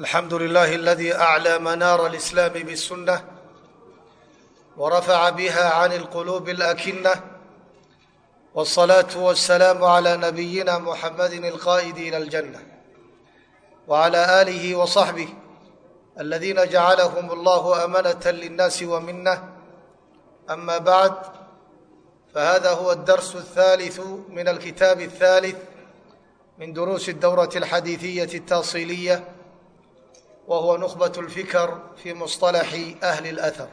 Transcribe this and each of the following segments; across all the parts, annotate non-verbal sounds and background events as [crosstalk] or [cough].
alxamdu lilahi aladi aclى manaara alislaami bاsunة warafaca biha can اlqulubi اlakina wالصalaaةu waالsalaamu عlى nabiyina muxamadi اlqa'idi ilى اljanة wعlى alihi وصaxbih aladina jacalahm اllah amanaة lلnaasi wminah ama bacd fahada huwa اdarsu الثaliثu min alkitaabi الثalث min duruusi اdowraة اlxadiiثiyaة الtaصiliya وهو نخبة الفكر في مصطلح أهل الأثر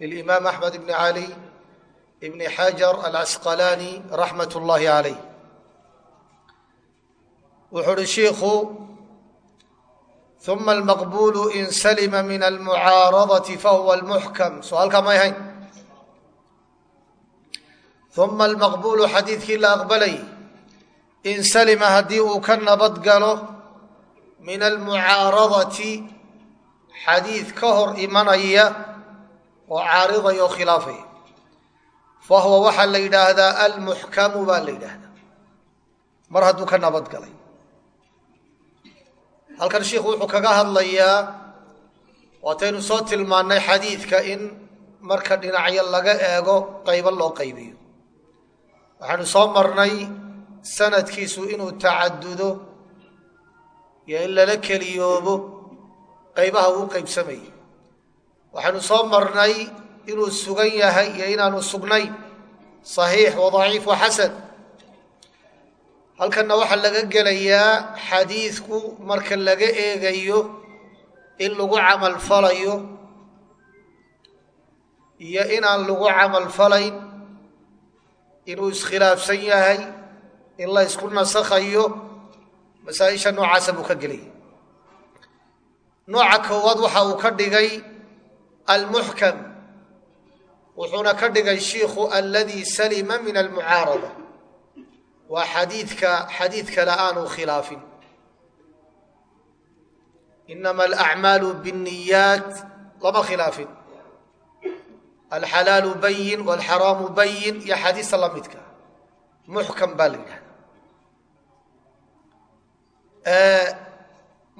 للإمام أحمد بن علي بن حجر العسقلاني رحمة الله عليه wuxuu uhi shiikhu ثuma المaqبول in slma min الmucaaradة fahuwa الmuxkم so halkaa may hayn ثuma الmaqبول xadiidkii la aqbalay in salima haddii uu ka nabad galo min almucaaradati xadiid ka hor imanaya oo caaridaya oo khilaafaya. Fa huwa waxaa la yidhaahdaa almuxkamu baa la yidhaahdaa. Mar hadduu ka nabad galay. Halkan shiikhu wuxuu kaga hadlayaa waataynu soo tilmaannay xadiidka in marka dhinacyo laga eego qaybo loo qaybiyo. Waxaanu soo marnay sanadkiisu inuu tacadudo iyo in lala keliyoobo qaybaha uu qaybsamayay waxaanu soo marnay inuu sugan yahay iyo inaanu sugnayn saxiix wa daciif wa xasan. Halkanna waxaa laga gelayaa xadiidku marka laga eegayo in lagu camal falayo iyo inaan lagu camal falayn inuu iskhilaafsan yahay in la isku nasakhayo masaaisha noocaasa buu ka gelaya nooca koowaad waxa uu ka dhigay almuxkam. Wuxuuna ka dhigay shiikhu aladi salima min almucaarada. Waa xadiidka xadiid kale aanu khilaafin. Inama alacmaalu biاniyaat lama khilaafin. Alxalaalu bayin walxaraamu bayin iyo xadiista la midka. Muxkam baa la yidhahda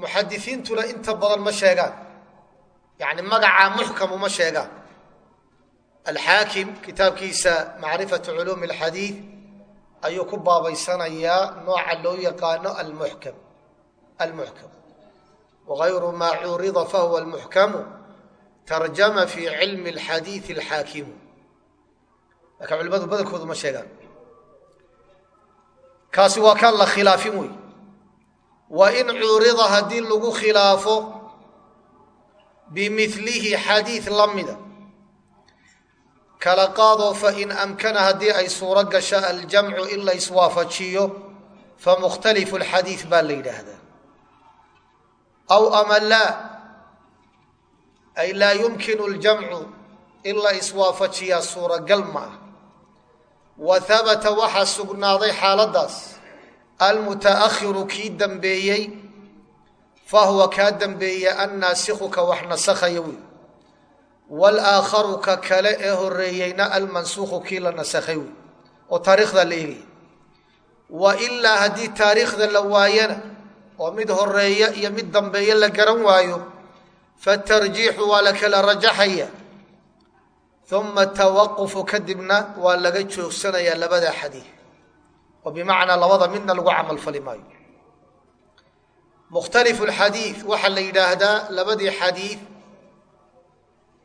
muxadisiintuna inta badan ma sheegaan. Yani magacaa muxkamu ma sheegaan. Alxaakim kitaabkiisa macrifatu culuumi اlxadiid ayuu ku baabaysanayaa nooca loo yaqaano almuxkam. Almuxkam. Wagayru maa curida fahuwa almuxkamu tarjama fi cilmi اlxadiidi alxaakimu laakiin culimadu badankoodu ma sheegaan. Kaasi waa kaan la khilaafin wey wa in curida haddii lagu khilaafo bimilihi xadiid la mida. Kala qaadoo fain amkana haddii ay suuro gasho aljamcu in la iswaafajiyo famukhtalifu lxadiid baa la yidhaahdaa. Aw ama laa ay laa yumkinu ljamcu in la iswaafajiyaa suuragal ma ah. Wa habata waxaa sugnaaday xaaladdaas almutaakhiru kii dambeeyey fahuwa kaa dambeeya annaasikhu ka wax nasakhaya wey walaakharu ka kale ee horeeyeyna almansuukhu kii la nasakhay wey oo taariikhda la eegaya wa ilaa haddii taariikhda la waayana oo mid horreeya iyo mid dambeeya la garan waayo fatarjiixu waa la kala rajaxaya. Uma tawaqufu kadibna waa laga joogsanayaa labada xadiid oo bimacnaa labada midna lagu camal fali maayo. Mukhtalifu lxadiid waxaa la yidhaahdaa labadii xadiid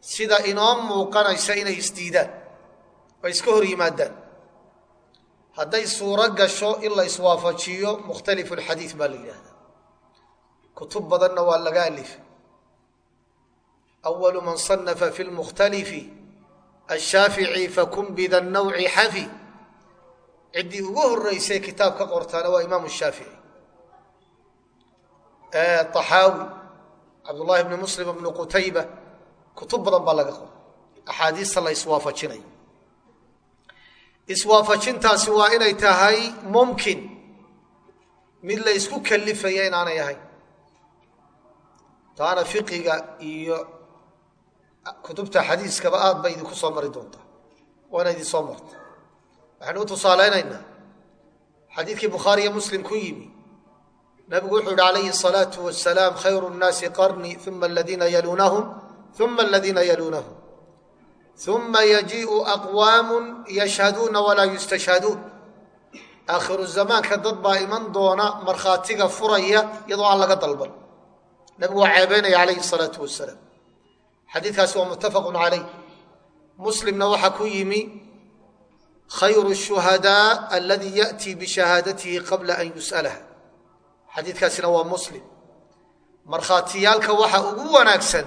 sida inoo muuqanaysa inay isdiidaan oo iska hor yimaadaan. Hadday suuro gasho in la iswaafajiyo mukhtalifu lxadiid baa la yidhaahdaa. Kutub badanna waa laga alifay. Awalu man صanafa fi lmukhtalifi ashaafici fakun bida nawci xafi ciddii ugu horeysay kitaab ka qortaana waa imaamu shaafici طaxaawi cabdullahi bni muslim bnu qutayba kutub badan baa laga qoray axaadiista la iswaafajinayo iswaafajintaasi waa inay tahay mumkin mid la isku kalifaya inaanay ahayn. Taana fiqiga iyo kutubta xadiiskaba aad bay idinku soo mari doontaa. Waana idin soo marta waxaynu u tusaaleynaynaa xadiidkii bukhaariyo muslim ku yimi nabigu wuxuu yihi calayhi الصalaaةu wasalaam khayru الnaasi qarni uma aladiina yaluunahum uma aladiina yaluunahum uma yajiiءu aqwaamu yashhaduuna walaa yustashhaduun aakhiru zamaanka dad baa iman doona markhaatiga furaya iyadoo aan laga dalban nabigu waa ceebeynaya calayhi الصalaaةu wasalaam xadiidkaasi waa muttafaqu calayh muslimna waxaa ku yimi khayru الshuhadاء aladii yaأtii bishahaadatihi qabla an yus'alaha xadiidkaasina waa muslim markhaatiyaalka waxa ugu wanaagsan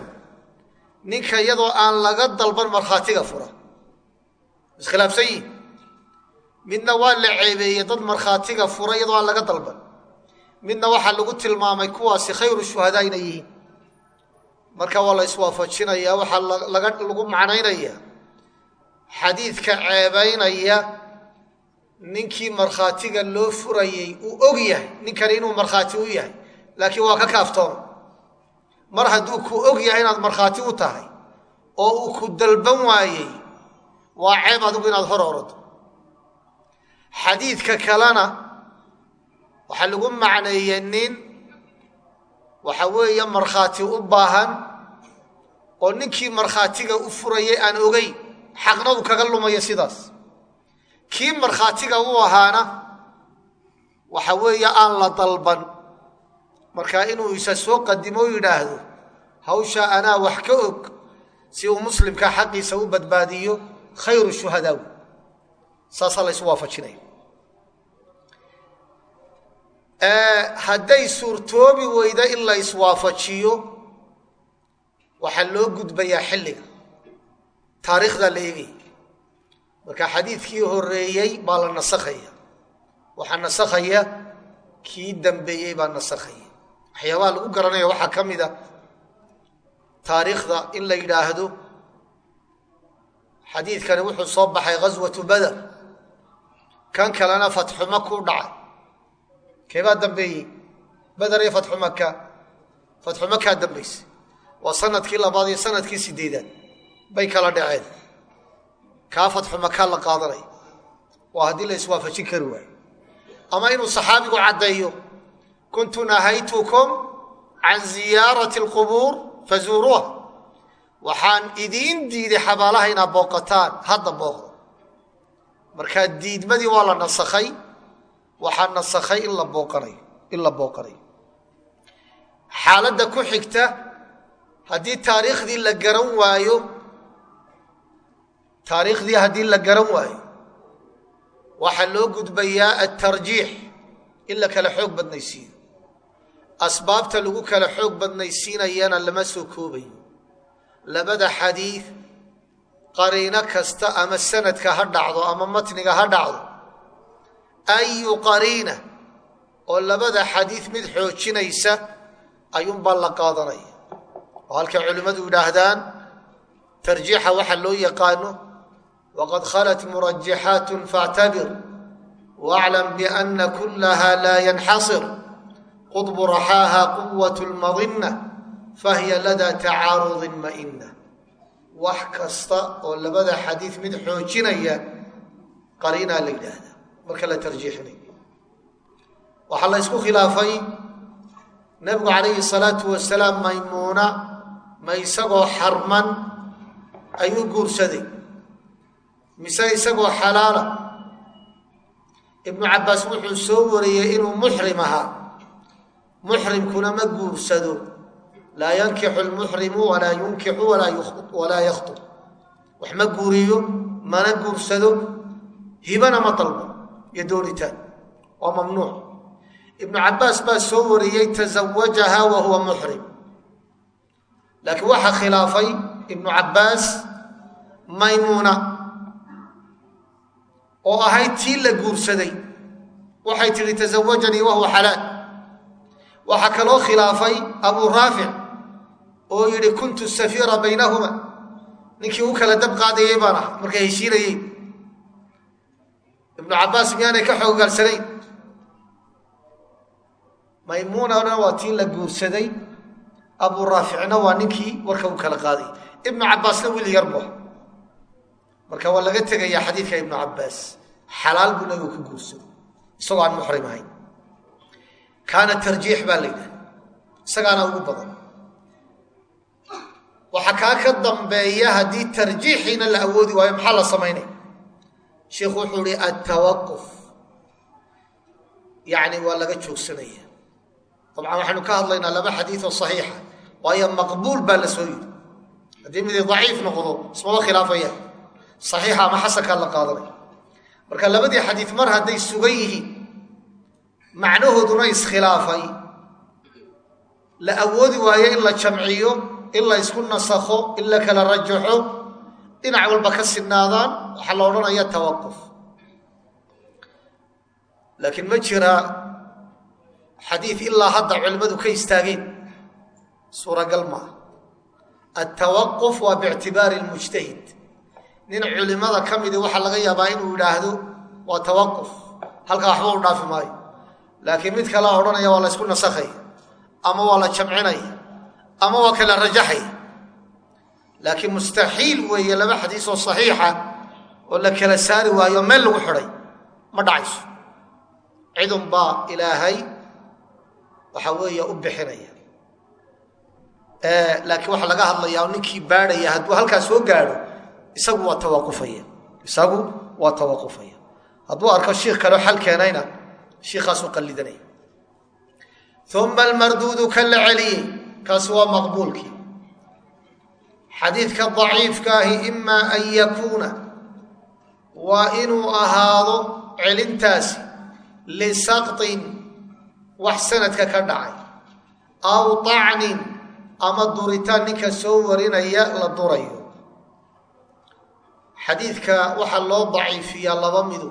ninka iyadoo aan laga dalban markhaatiga fura iskhilaafsan yihin midna waa la ceebeeyey dad markhaatiga fura iyadoo aan laga dalban midna waxaa lagu tilmaamay kuwaasi khayru shuhadaa inay yihiin marka waa la iswaafajinayaa waxaa lagu macnaynaya xadiidka ceebaynaya ninkii markhaatiga loo furayey uu og yahay ninkani inuu markhaati u yahay laakiin waa ka kaaftooma mar hadduu ku og yahay inaad markhaati u tahay oo uu ku dalban waayey waa ceeb adigu inaad hor orado xadiidka kalena waxaa lagu macneeyey nin waxa weeye markhaati u baahan oo ninkii markhaatiga u furayay aan ogeyn xaqna uu kaga lumaya sidaas. Kii markhaatiga u ahaana waxa weeye aan la dalban. Marka inuu isa soo qadimo o yidhaahdo hawshaa anaa wax ka og si uu muslimka xaqiisa u badbaadiyo khayru shuhadaawi saasaa la ysu waafajinaya hadday suurtoobi weyda in la iswaafajiyo waxaa loo gudbayaa xilliga taariikhdaa la eegaya marka xadiidkii horeeyey baa la nasakhaya. Waxaa nasakhaya kii dambeeyey baa nasakhaya. Waxyaabaha lagu garanaya waxaa ka mid a taariikhda in la yidhaahdo. Xadiidkani wuxuu soo baxay ghaswatu bader kan kalena fatxu maka u dhacay. Keebaa dambeeyey? Beder iyo fatxu maka fatxu makaa dambaysay. Waa sannadkii labaad iyo sannadkii sideedaad bay kala dhaceen. Kaa fatxu makaa la qaadanaya waa haddii la iswaafajin kari waayo. Ama inuu saxaabigu caddeeyo kuntu nahaytukum can ziyaarati alqubuur fazuuruuha waxaan idiin diiday xabaalaha inaad booqataan hadda booqdo. Markaa diidmadii waa la nasakhay waxaa nasakhay in la booqanayo in la booqanayo xaaladda ku xigta haddii taariikhdii la garan waayo taariikhdii haddii la garan waayo waxaa loo gudbayaa altarjiix in la kala xoog badnaysiiyo. Asbaabta lagu kala xoog badnaysiinayana lama soo koobayo. Labada xadiid qariino kasta ama sanadka ha dhacdo ama matniga ha dhacdo ayu qariina oo labada xadiid mid xoojinaysa ayuunbaa la qaadanaya. Oo halkay culimmadu yidhaahdaan tarjiixa waxaa loo yaqaano wqad khalat murajaxaat faاctabir wاclam bأna kulaha laa yanxasir qطb raxaaha quwaة اlmadina fahiya lada tacaarudi maina wax kasta oo labada xadiid mid xoojinaya qariinaa la yidhaahdaa marka la tarjiixinayo waxaa la ysku khilaafay nebigu calayhi الsalaatu wasalaam maymuuna ma isagoo xarman ayuu guursaday mise isagoo xalaala. Ibnu cabbaas wuxuu soo wariyey inuu muxrim ahaa muxrimkuna ma guursado. Laa yankixu lmuxrimu walaa yunkixu walaa yakhtub wax ma guuriyo mana guursado. Hibana ma dalbo. Iyo doonitaan waa mamnuuc. Ibnu cabbaas baa soo wariyey tazawajaha wa huwa muxrim. Laakiin waxaa khilaafay ibnu cabbaas maymuuna oo ahayd tii la guursaday. Waxay tidhi tasawajanii wahuwa xalaal. Waxaa kaloo khilaafay abuu raafic oo yidhi kuntu safiira baynahuma. Ninkii u kala dab qaadayay baan ah markay heshiinayeen ibnu cabbaas miyaanay ka xoogaalsanayn maymuunana waa tii la guursaday. Abuu raaficna waa ninkii warka u kala qaaday. Ibnu cabbaasna wiil yar bu marka waa laga tegayaa xadiidka ibnu cabbaas. Xalaal buu nabigu ku guursaday isagoo aan muxrim ahayn. Kaana tarjiix baa la yidhaha isagaana ugu badan. Waxaa kaa ka dambeeya haddii tarjiixiina la awoodi waayo maxaa la samaynaya sheikhu wuxuu ihi altawaquf yacni waa laga joogsanaya dabcan waxaynu ka hadlaynaa laba xadiioo saxiixa waayo maqbuul baa la soo yidhi. Haddii midi daciif noqdo ismaba khilaafaya saxiixa ama xasankaa la qaadanaya marka labadii xadiid mar hadday sugan yihiin macnahooduna iskhilaafay. La awoodi waayo in la jamciyo in la isku nasakho in la kala rajaxo dhinac walba ka sinaadaan waxaa la odhanaya tawaquf laakiin ma jira xadiid ilaa hadda culimmadu ka istaageen. Suuragal maaha. Altawaquf waa biictibaari lmujtahid nin culimada ka midi waxaa laga yaabaa inuu yidhaahdo waa tawaquf halkaa waxba u dhaafi maayo. Laakiin mid kalea odhanaya waa la ysku nasakhaya ama waa la jamcinaya ama waa kala rajaxaya laakiin mustaxiil weeye laba xadiis oo saxiixa oo la kala saari waayo meel lagu xidhay ma dhacayso. Cidun baa ilaahay waxa weeye u bixinaya. Laakiin waxaa laga hadlayaa ninkii baadhaya hadduu halkaa soo gaadho isagu waa tawaqufaya isagu waa tawaqufaya hadduu arko shiikh kaleo xal keenayna shiikhaasuu qallidanaya uma almarduudu ka la celiyey kaasi waa maqbuulkii xadiidka daciifkaahi imaa an yakuuna waa inuu ahaado celintaasi lisaqطin wax sanadka ka dhacay. Aw طacnin ama duritaan ninka soo warinaya la durayo xadiidka waxaa loo daciifiyaa laba midu.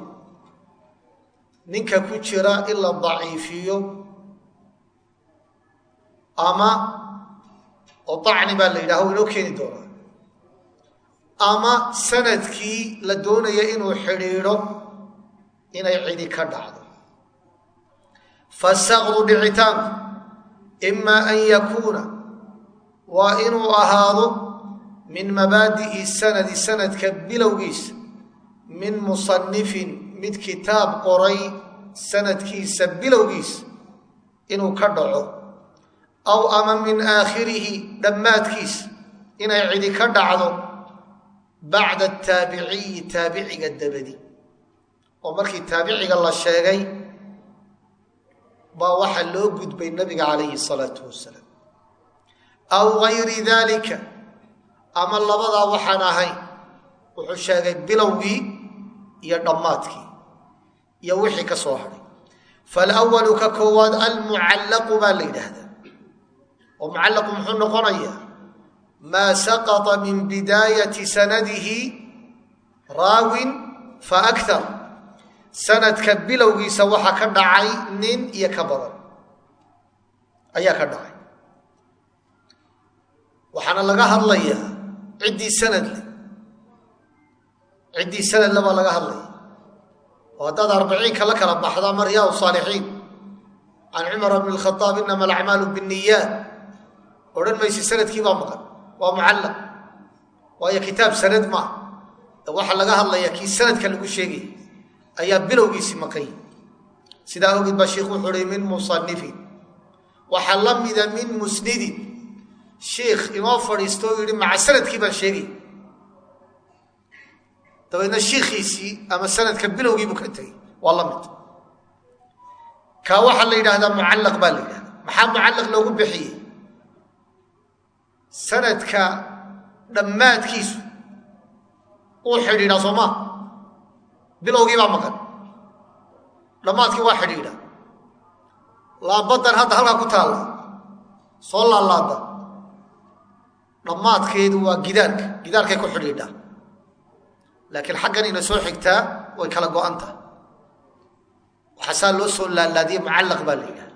Ninka ku jira in la daciifiyo ama oo dacni baa la yidhaha inoo keeni doonaa. Ama sannadkii la doonaya inuu xidhiidho inay cidi ka dhacdo. Fasaqdu dhicitaanku imaa an yakuuna waa inuu ahaado min mabaadi'i sanadi sanadka bilowgiisa min musanifin mid kitaab qoray sanadkiisa bilowgiisa inuu ka dhaco. Aw ama min aakhirihi dhammaadkiisa inay cidi ka dhacdo bacda ataabiciyi taabiciga dabadi. Oo markii taabiciga la sheegay baa waxaa loo gudbay nabiga calayhi salaatu wasalaam. Aw gayri daalika ama labadaa waxaan ahayn wuxuu sheegay bilowgii iyo dhammaadkii iyo wixii ka soo hadhay falwalu ka koowaad almucallaqu baa la yidhaahdaa. Oo mucallaqu muxuu noqonayaa? Maa saqطa min bidaayati sanadihi raawin faakar sanadka bilowgiisa waxaa ka dhacay nin iyo ka badan. Ayaa ka dhacay. Waxaana laga hadlayaa ciddii sanad le ciddii sanadle baa laga hadlaya oo haddaad arbiciinka la kala baxda ama riyaa saalixiin. Can cumar bn اkhaaab inama alacmaalu bniyaat odhan maysi sannadkii baa maqan. Waa mucallaq. Waayo kitaab sanad maa waxaa laga hadlaya kii sanadka lagu sheegay ayaa bilowgiisii maqany sidaa awgeed baa sheikh wuxuu uhi min musanifin waxaa la mida min musnidin shiikh inoo fadhiisto oo yidhi maca sannadkii baan sheegay. Dabeedna shiikhiisii ama sanadka bilowgii buu ka tegey. Waa la mid. Kaa waxaa la yidhaahdaa mucallaq baa la yidhahdaa maxaa mucallaq loogu bixiyey? Sanadka dhammaadkiisu uu xidhiidhaa soo maa bilowgii baa maqan. Dhammaadkii waa xidhiidha laabadan hadda halkaa ku taalla. Soo laalaada dhammaadkeedu waa gidaarka. Gidaarkay ku xidhiidhaa laakiin xaggan ina soo xigtaa way kala go-anta. Waxaa saa loo soo laalaadiyey mucallaq baa la yidhaha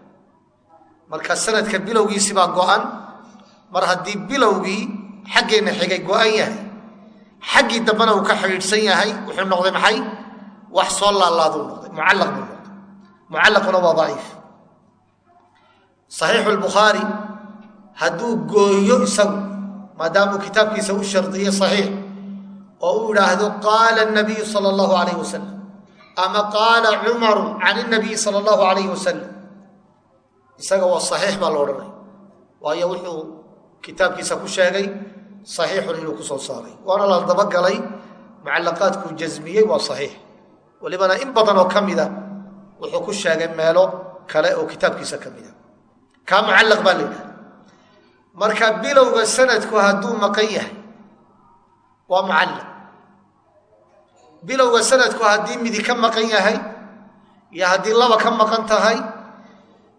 marka sanadka bilowgiisi baa go-an mar haddii bilowgii xaggeenna xigay go-an yahay xaggii dambena uu ka xidhiidhsan yahay wuxuu noqday maxay? Wax soo laalaaduu noqday mucallaq buu noqday. Mucallaquna waa daciif. Saxiixu lbukhaari hadduu gooyo isagu maadaamuu kitaabkiisa u shardiyey saxiix oo uu idhaahdo qaala nabiyu sala allahu alayh wasalam ama qaala cumaru can nabiyi sala allahu alayh wasalam isaga waa saxiix baa la odhanaya waayo wuxuu kitaabkiisa ku sheegay saxiixun inuu ku soo saaray waana la dabagalay mucallaqaadkuu jasmiyey waa saxiix. Welibana in badan oo ka mida wuxuu ku sheegay meelo kale oo kitaabkiisa ka mida. Kaa mucallaq baa la yidhaha marka bilowga sanadku hadduu maqan yahay waa mucallaq. Bilowga sanadku haddii midi ka maqan yahay iyo haddii laba ka maqan tahay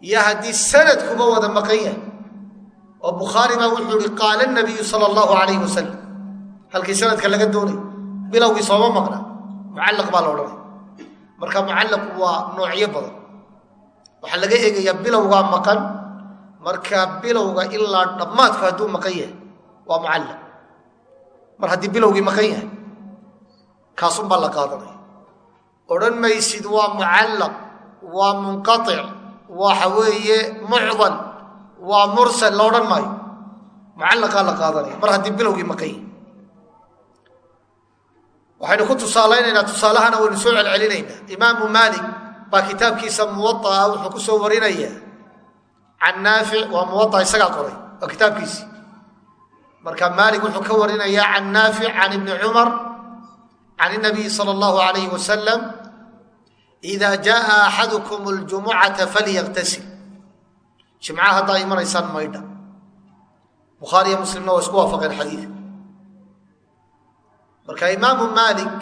iyo haddii sanadkuba wada maqan yahay oo bukhaari baa wuxuu ihi qaala nabiyu sala allahu calayhi wasalam halkii sanadka laga doonay bilowgii sooma maqna mucallaq baa la odhanaya marka mucallaq waa noocyo badan. Waxaa laga eegayaa bilowgaa maqan marka bilowga ilaa dhammaadku hadduu maqan yahay waa mucallaq. Mar haddii bilowgii maqan yahay kaasunbaa la qaadanaya. Odhan maysid waa mucallaq waa munqaic waxa weeye mucdal waa mursal la odhan maayo. Mucallaqaa la qaadanaya mar haddii bilowgii maqan yahay. Waxaynu ku tusaalaynaynaa tusaalahana waynu soo celcelinaynaa. Imaamu maalik baa kitaabkiisa muwaaa wuxuu ku soo warinaya can naafic waa muwaa isagaa qoray waa kitaabkiisii marka maalik wuxuu ka warinayaa can naafic can ibni cumar can inabiyi sala allahu alayhi wasalam ida jaaa axadukum ljumucata falyaktasil jimcaha haddaa imanaysaan maydha. Bukhaariyo muslimna waa isku waafaqeen xadiidka marka imaamu maalik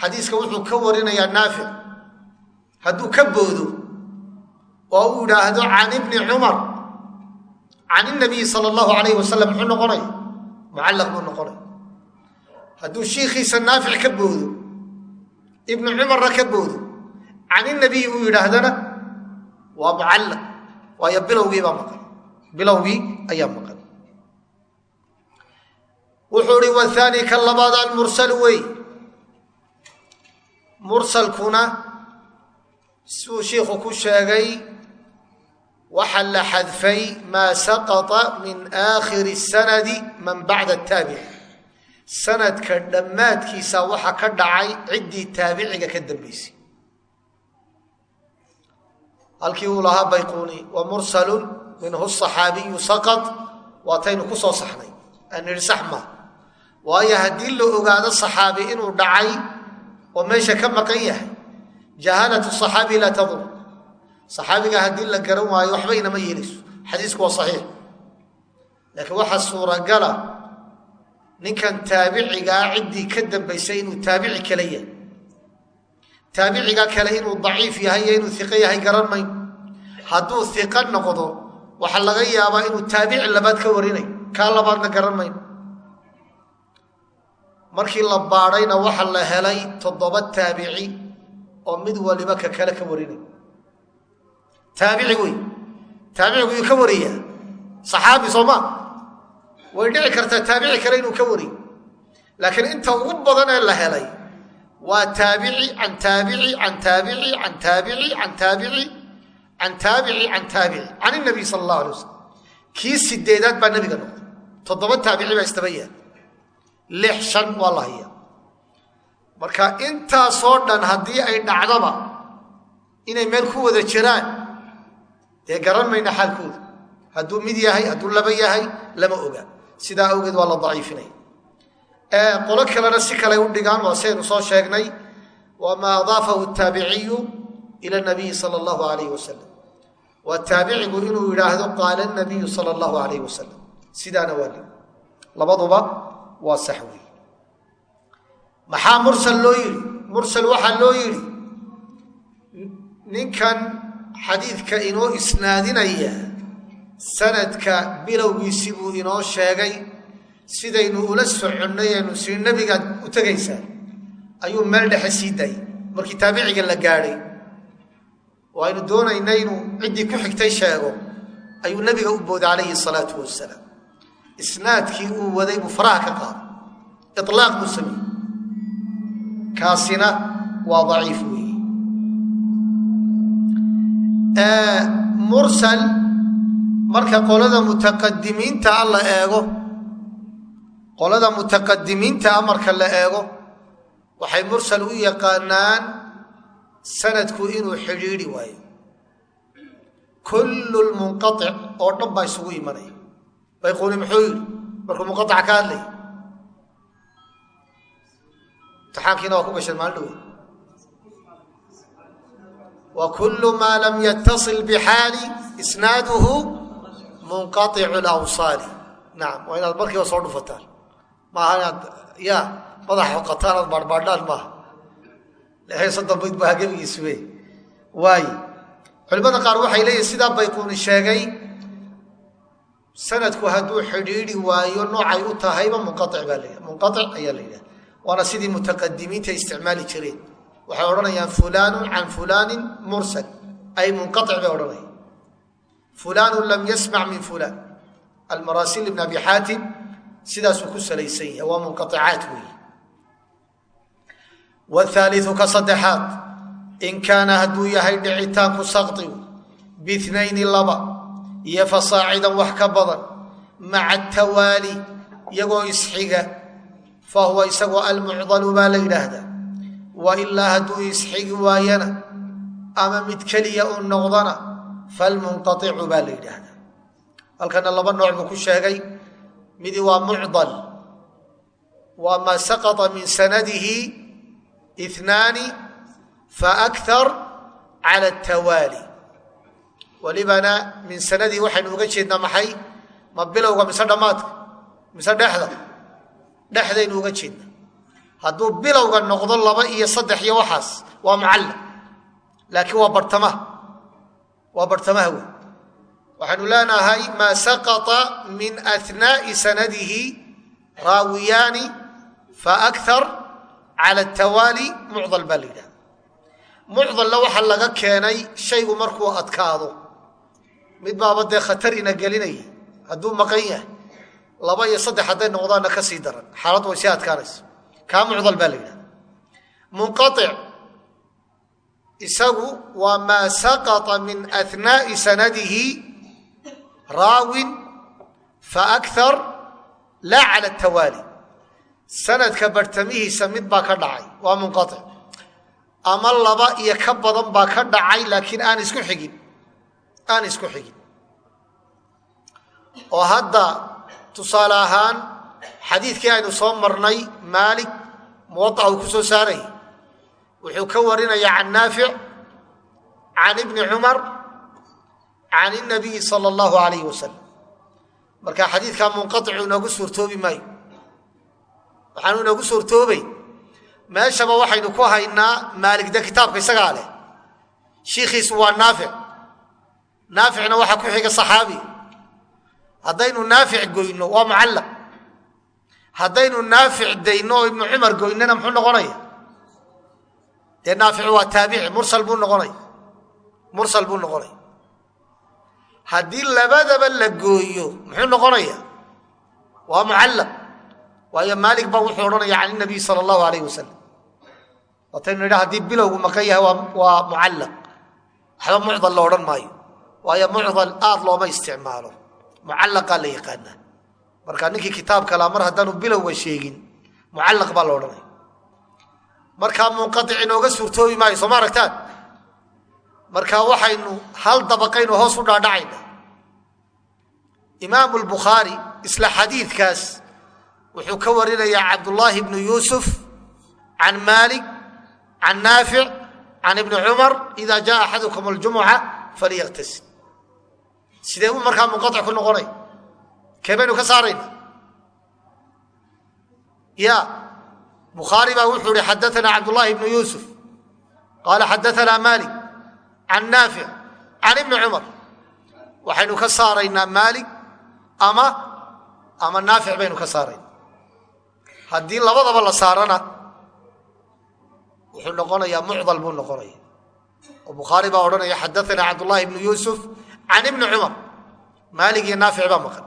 xadiiska wuxuu ka warinayaa naafic hadduu ka boodo oo uu idhaahdo can ibni cumar. Can inabiyi sala allahu alayhi wasalam muxuu noqonaya mucallaq buu noqonaya hadduu shiikhiisa naafic ka boodo ibnu cumarna ka boodo can inabiyi uu yidhaahdana waa mucallaq waayo bilowgii baa maqan bilowgii ayaa maqan. Wuxuu ihi wahaani ka labaad almursalu wey. Mursalkuna siduu shiikhu ku sheegay waxa la xadfay maa saqطa min aakhiri sanadi man bacda taabici sanadka dhammaadkiisa waxa ka dhacay ciddii taabiciga ka dambaysay halkii uu lahaa bayquuni wa mursalun minhu صaxaabiyu saqط waataynu ku soo saxnay aan idhi sax maa waayo haddii la ogaado صaxaabi inuu dhacay oo meesha ka maqan yahay jahalatu صaxaabi laa tadur صaxaabiga haddii la garan waayo waxba inama yeelayso xadiisku waa صaxiix laakiin waxaa suuragala ninkan taabicigaa ciddii ka dambaysay inuu taabici kale yahay. Taabiciga kale inuu daciif yahay iyo inuu iqo yahay garan mayn. Hadduu iqo noqdo waxaa laga yaabaa inuu taabici labaad ka warinay. Kaa labaadna garan mayn. Markii la baadhayna waxa la helay toddoba taabici oo mid waliba ka kale ka warinay taabici wey taabicigu yuu ka wariyaa saxaabi soo maa way dhici kartaa taabici kale inuu ka wariyo laakiin inta ugu badan ee la helay waa taabici can taabici can taabici can taabici can taabici can taabici can taabici. Can inabiy sala allahu alay wasalam kii sideedaad baa nebiga noqday. Toddoba taabici baa istaba lix shan waa marka intaasoo dhan haddii ay dhacdaba inay meel ku wada jiraan dee garan xaalkooda. Hadduu mid yahay hadduu laba yahay lama oga. Sidaa awgeed waa la daciifinaya qolo kalena si kale u dhigaan waa saynu soo sheegnay wamaa adaafahu taabiciyu ila nabiyi sala allahu alayh wasalam waa taabicigu inuu yidhaahdo qaala nabiyu sala allahu alayh wasalam sidaana waa li labaduba waa sax wey maxaa mursal loo yidhi? Mursal waxaa loo yidhi ninkan xadiidka inoo isnaadinaya sanadka bilowgiisii buu inoo sheegay sidaynu ula soconnay aynu sii nebigaad u tegaysaa ayuu meel dhexe sii daayay markii taabiciga la gaadhay oo aynu doonaynay inuu ciddii ku xigtay sheego ayuu nebiga u booday calayhi salaatu wasalaam isnaadkii uu waday buu faraha ka qaaday ilaaq buu sameeyey. Kaasina waa daciif weeye mursal marka qolada mutaqadimiintaa la eego qolada mutaqadimiintaa marka la eego waxay mursal u yaqaanaan sanadku inuu xidhiidhi waayo. Kullu lmunqaic oo dhan baa isugu imanaya. Bayquuni muxuu yidhi markuu munqaica ka hadlay imtixaankiina waa ku gasheen maalin dhawe wa kullu maa lam yattasil bixaali isnaaduhu munqaicu lawsaali nacam waa inaad markiiba soo dhufataan. Maaha inaad ya madaxa xoqataan aad baadhbaadhaan maaha. Lixyo soddon bayd baa gebigiisu wey waaye culimada qaar waxay leeyihiin sidaa bayquuni sheegay sanadku hadduu xidhiidhi waayo noocay u tahayba munqaic baa la munqaic ayaa la yidhaha. Sidii mutaqadimiinta isticmaali jireen waxay odhanayaan fulaanu can fulaanin mursal. Ay munqaic bay odhanayaan. Fulaanu lam yasmac min fulaan almaraasil ibn abi xaatim sidaasuu ku salaysan yahay. Waa munqaicaat weeye. Wthaaliu ka saddexaad. In kaana hadduu yahay dhicitaanku sakdigu biitnayni laba iyo fasaacidan wax ka badan maca tawaali iyagoo isxiga fa huwa isagoo almucdalu baa la yidhaahdaa wa ilaa hadduu isxigi waayana ama mid keliya u noqdana falmunqaicu baa la yidhaahdaa. Halkana laba nooc buu ku sheegay. Midi waa mucdal. Waa maa saqطa min sanadihi inaani faakar cala atawaali walibana min sanadii waxaynu uga jeednaa maxay? Ma bilowga mise dhammaadka? Mise dhexda? Dhexdaynu uga jeednaa hadduu bilowga noqdo laba iyo saddex iyo waxaas waa mucallaq. Laakiin waa bartamaha waa bartamaha wey waxaynu leenahay maa saqطa min ahnaa'i sanadihi raawiyaani faakar cala atawaali mucdal baa la yidhahda mucdalna waxaa laga keenay shaygu markuu adkaado. Mid baaba dee khatar ina gelinaya hadduu maqan yahay. Laba iyo saddex hadday noqdaanna ka sii daran. Xaalad way sii adkaanaysa kaa mucdal baa la yidhahda munqaic isagu waa maa saqطa min ahnaa'i sanadihi raawin faakar laa cala atawaali sanadka bartamihiisa mid baa ka dhacay waa munqaic ama laba iyo ka badan baa ka dhacay laakiin aan isku xigin. Aan isku xigin. Oo hadda tusaale ahaan xadiidkii aynu soo marnay maalik muwaaa uu ku soo saaray. Wuxuu ka warinaya can naafic can ibni cumar can inabiyi sala allahu alayhi wasalam marka xadiidkaa munqaicu inoogu suurtoobi maayo. Waxaanu inoogu suurtoobay meeshaba waxaynu ku haynaa maaligde kitaabka isagaa leh. Shiikhiisu waa naafic. Naaficna waxaa ku xiga saxaabi. Haddaynu naafic goyno waa mucallaq haddaynu naafic dayno oo ibnu cumar goynana muxuu noqonaya? Dee naafic waa taabici mursal buu noqonaya. Mursal buu noqonaya. Haddii labadaba la gooyo muxuu noqonaya? Waa mucallaq waayo maalik baa wuxuu odhanaya can inabiy sala allahu alayh wasalam waataynu nidha haddii bilowgu maqan yahay waa mucallaq waxba mucdal la odhan maayo. Waayo mucdal aad looma isticmaalo. Mucallaqaa la yaqaanaa marka ninkii kitaabka laa mar haddaanu bilowga sheegin. Mucallaq baa la odhanaya markaa munqaic inooga suurtoobi maayo sooma aragtaan? Marka waxaynu hal dabaqaynu hoos u dhaadhacayna. Imaamu lbukhaari isla xadiidkaas wuxuu ka warinayaa cabdullaahi bnu yuusuf can maalik can naafic can ibni cumar ida jaa axadukum aljumuca falyaktasil sidee buu markaa munqaic ku noqonay kee baynu ka saarayna. Ya bukhaari baa wuxuu ihi xadaana cabdullaahi bnu yuusuf. Qaala xadaanaa maalik can naafic can ibni cumar. Waxaynu ka saaraynaa maalik ama ama naafic baynu ka saarayna haddii labadaba la saarana wuxuu noqonayaa mucdal buu noqonaya oo bukhaari baa odhanaya xadaanaa cabdullaahi bnu yuusuf can ibni cumar. Maalik iyo naafic baa maqan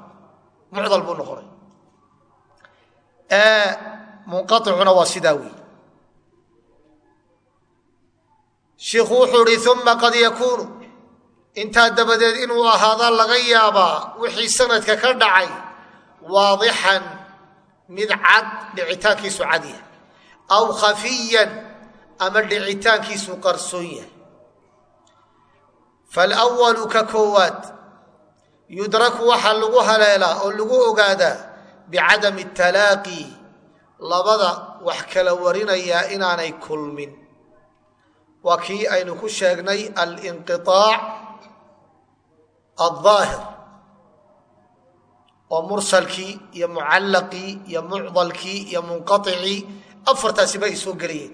mucdal buu noqonaya munqaicuna waa sidaa weyi shiikhu wuxuu ihi uma qad yakuunu. Intaa dabadeed inuu ahaadaa laga yaabaa wixii sanadka ka dhacay waadixan mid cad dhicitaankiisu cad yahay. Aw khafiyan ama dhicitaankiisu qarsoon yahay. Falwalu ka koowaad yudraku waxaa lagu haleelaa oo lagu ogaadaa bicadami talaaqi labada wax kala warinayaa inaanay kulmin. Waa kii aynu ku sheegnay alinqiaac aldaahir oo mursalkii iyo mucallaqii iyo mucdalkii iyo munqaicii afartaasiba ay soo gelayeen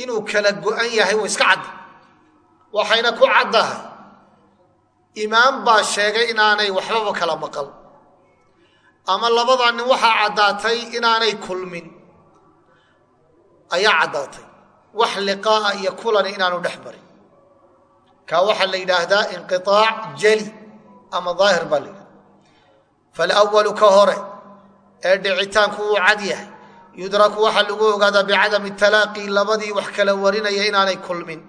inuu kala go-an yahay wa iska cadda. Waxayna ku caddahay imaam baa sheegay inaanay waxbaba kala maqal. Ama labadaa nin waxaa caddaatay inaanay kulmin. Ayaa caddaatay. Wax liqaa'a iyo kulani inaanu dhex marin kaa waxaa la yidhaahdaa inqiaac jeli ama daahir baa la yidhahda falwalu ka hore ee dhicitaanku uu cad yahay. Yudraku waxaa lagu ogaadaa bicadami talaaqi labadii wax kala warinaya inaanay kulmin.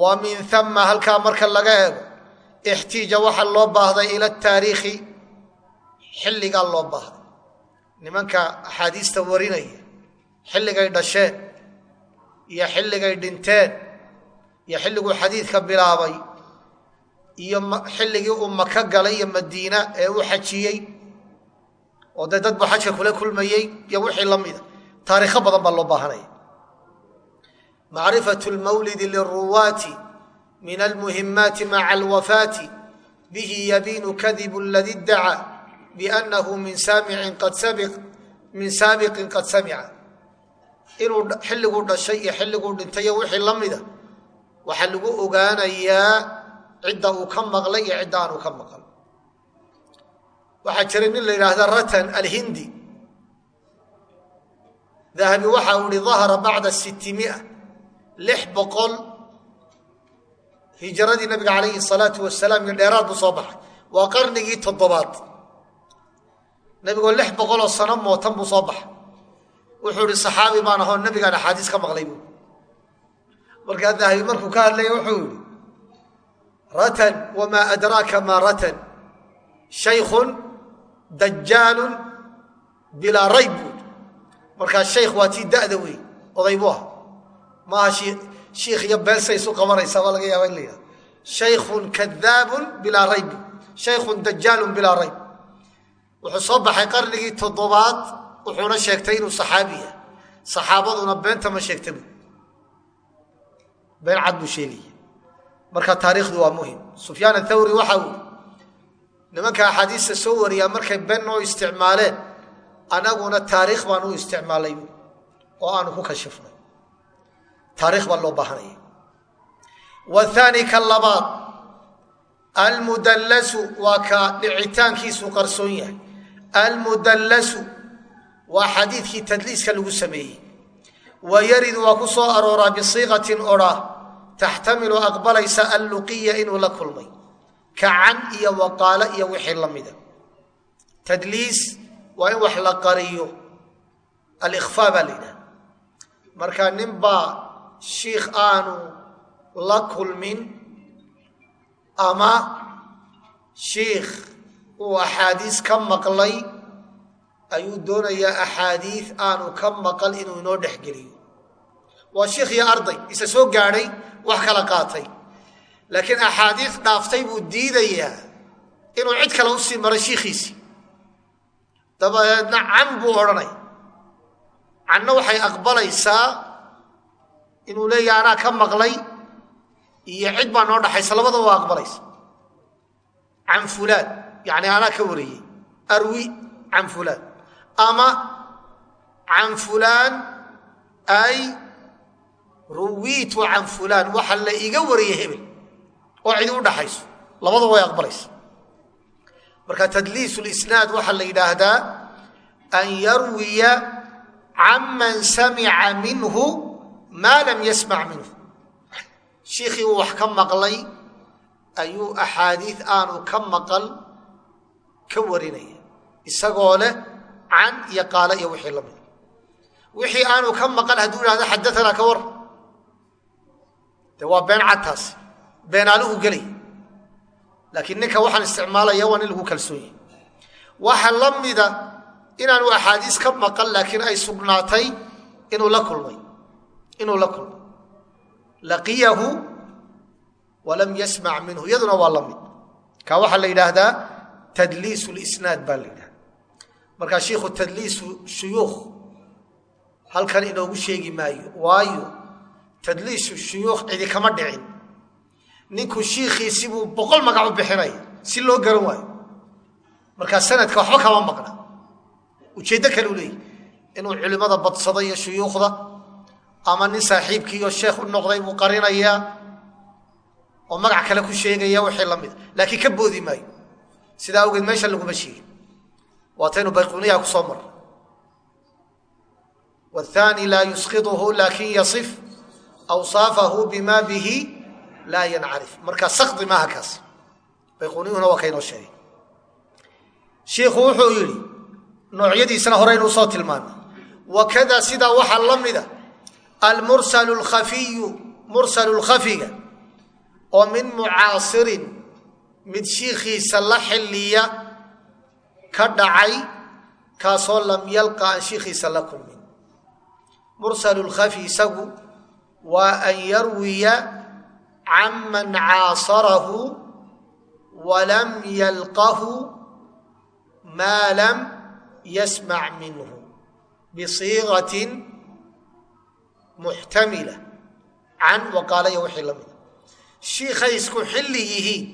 Wa min ama halkaa marka laga eego ixtiija waxaa loo baahday ila taariikhi xilligaa loo baahday. nimanka axaadiista warinaya xilligay dhasheen iyo xilligay dhinteen iyo xilliguu xadiidka bilaabay iyo xilligii uu maka galay iyo madiina ee u xajiyey oo dee dad buu xajka kula kulmayey iyo wixii la mida. Taariikho badan baa loo baahanaya. Macrifatu lmawlidi liruwaati min almuhimaati maca alwafaati bihi yabiinu kadibu ladi dacaa biannahu min saamicin qad sabiq min saabiqin qad samica inuu xilliguu dhashay iyo xilliguu dhintay iyo wixii la mida waxaa lagu ogaanayaa cidda uu ka maqlay iyo cidda aanu ka maqal waxaa jira nin la yidhaahda ratan hijiradii nabiga calayhi salaatu wasalaam iyo dheeraad buu soo baxay. Waa qarnigii toddobaad. Nabigoo lix boqoloo sano mootan buu soo baxay. Wuxuu ihi saxaabi baan ahoo nabigaan axaadiis ka maqlay buu. Markaa dahabi markuu ka hadlaya wuxuu yihi ratan wamaa adraaka maa ratan? Shaykun dajaalun bilaa rayb. Buui markaa shaykh waa tii da'da wey oday buu aha maaha shiikh iyo beensay isu qabanaysaa baa laga yaaba in la yidhahdo. Shaykun kadaabun bilaa rayb shaykhun dajaalun bilaa rayb wuxuu soo baxay qarnigii toddobaad wuxuuna sheegtay inuu saxaabi yahay. Saxaabaduna beenta ma sheegta bu been cad buu sheegaya marka taariikhdu waa muhiim. Sufyaan athawri waxa uu nimanka axaadiista soo wariyaa markay been noo isticmaaleen anaguna taariikh baan u isticmaalay oo aanu ku kashifnay taarikh baa loo baahanaya wathani ka labaad almudallasu waa ka dhicitaankiisu qarsoon yahay. Almudallasu waa xadiidkii tadliiska lagu sameeyey. Wa yarid waa ku soo arooraa bisiiqatin odhaa taxtamilu aqbalaysa alluqiya inuu la kulmay. Ka can iyo waqaalo iyo wixii la mida. Tadliis waa in wax la qariyo. Alikhfaa baa la yidhaha marka nin baa shiikh aanu la kulmin ama shiikh uu axaadiis ka maqlay ayuu doonayaa axaadiis aanu ka maqal inuu inoo dhexgeliyo waa shiikh iyo arday isa soo gaadhay wax kala qaatay. Laakiin axaadiis dhaaftay buu diidayaa inuu cid kale u sii maro shiikhiisii dabadeedna can buu odhanay. Canna waxay aqbalaysaa inuu leeyaha anaa ka maqlay. Iyo cid baa noo dhaxaysa labadaba waa aqbalaysa. Can fulaan yacni anaa ka wariyey arwi can fulaan. Ama can fulaan ay ruwiitu can fulaan waxa la iga wariyey hebel oo cidi u dhaxayso labadaba way aqbalaysa. Marka tadliis lisnaad waxaa la yidhaahdaa an yarwiya canman samica minhu maa lam yasmac minhu. Shiikhii uu wax ka maqlay ayuu axaadiis aanu ka maqal ka warinaya isagoo leh can iyo qaalo iyo wixii la mida wixii aanu ka maqal hadduu idhahdo xadaanaa ka war. De waa been cadtaasi beenaaluhu gelay. Laakiin ninka waxaan isticmaalaya waa nin lagu kalsoon yahay waxa la mida inaanu axaadiis ka maqal laakiin ay sugnaatay inuu la kulmay inuu la kulmay laqiyahu walam yasmac minhu. Iyaduna waa la mid. Ka waxaa la yidhaahdaa tadliis lisnaad baa la yidhahda markaa shiikhu tadliisu shuyuukh halkan inoogu sheegi maayo. Waayo tadliisu shuyuukh cidi kama dhicin. Ninku shiikhiisibuu boqol magac u bixinaya si loo garan waayo. Markaa sanadka waxba kama maqna. Ujeeddo kale u leeyahy inuu culimmada badsado iyo shuyuukhda ama nin saaxiibkiioo sheekh u noqday buu qarinayaa oo magac kale ku sheegaya wixii la mida laakiin ka boodi maayo. Sidaa awgeed meesha laguma sheegin. Waataynu bayquniyaha ku soo marray laa yusqiduhu laakin yasif awsaafahu bima bihi laa yancarif. Marka sakdi maaha kaas. Bayquniyuhuna waa kaynoo sheegay. Shiikhu wuxuu yidhi noocyadiisana horeynu u soo tilmaamay. Wakada sidaa waxaa la mida almursal اlkhafiyu mursal اlkhafiga oo min mucaasirin mid shiikhiisa la xilliya ka dhacay kaasoo lam yalqa aan shiikhiisa la kulmin mursal lkhafi isagu waa an yarwiya can man caasarahu walam yalqahu maa lam yasmac minhu muxtamila. Can waqaalaya wixii la mida shiikhay isku xilli yihiin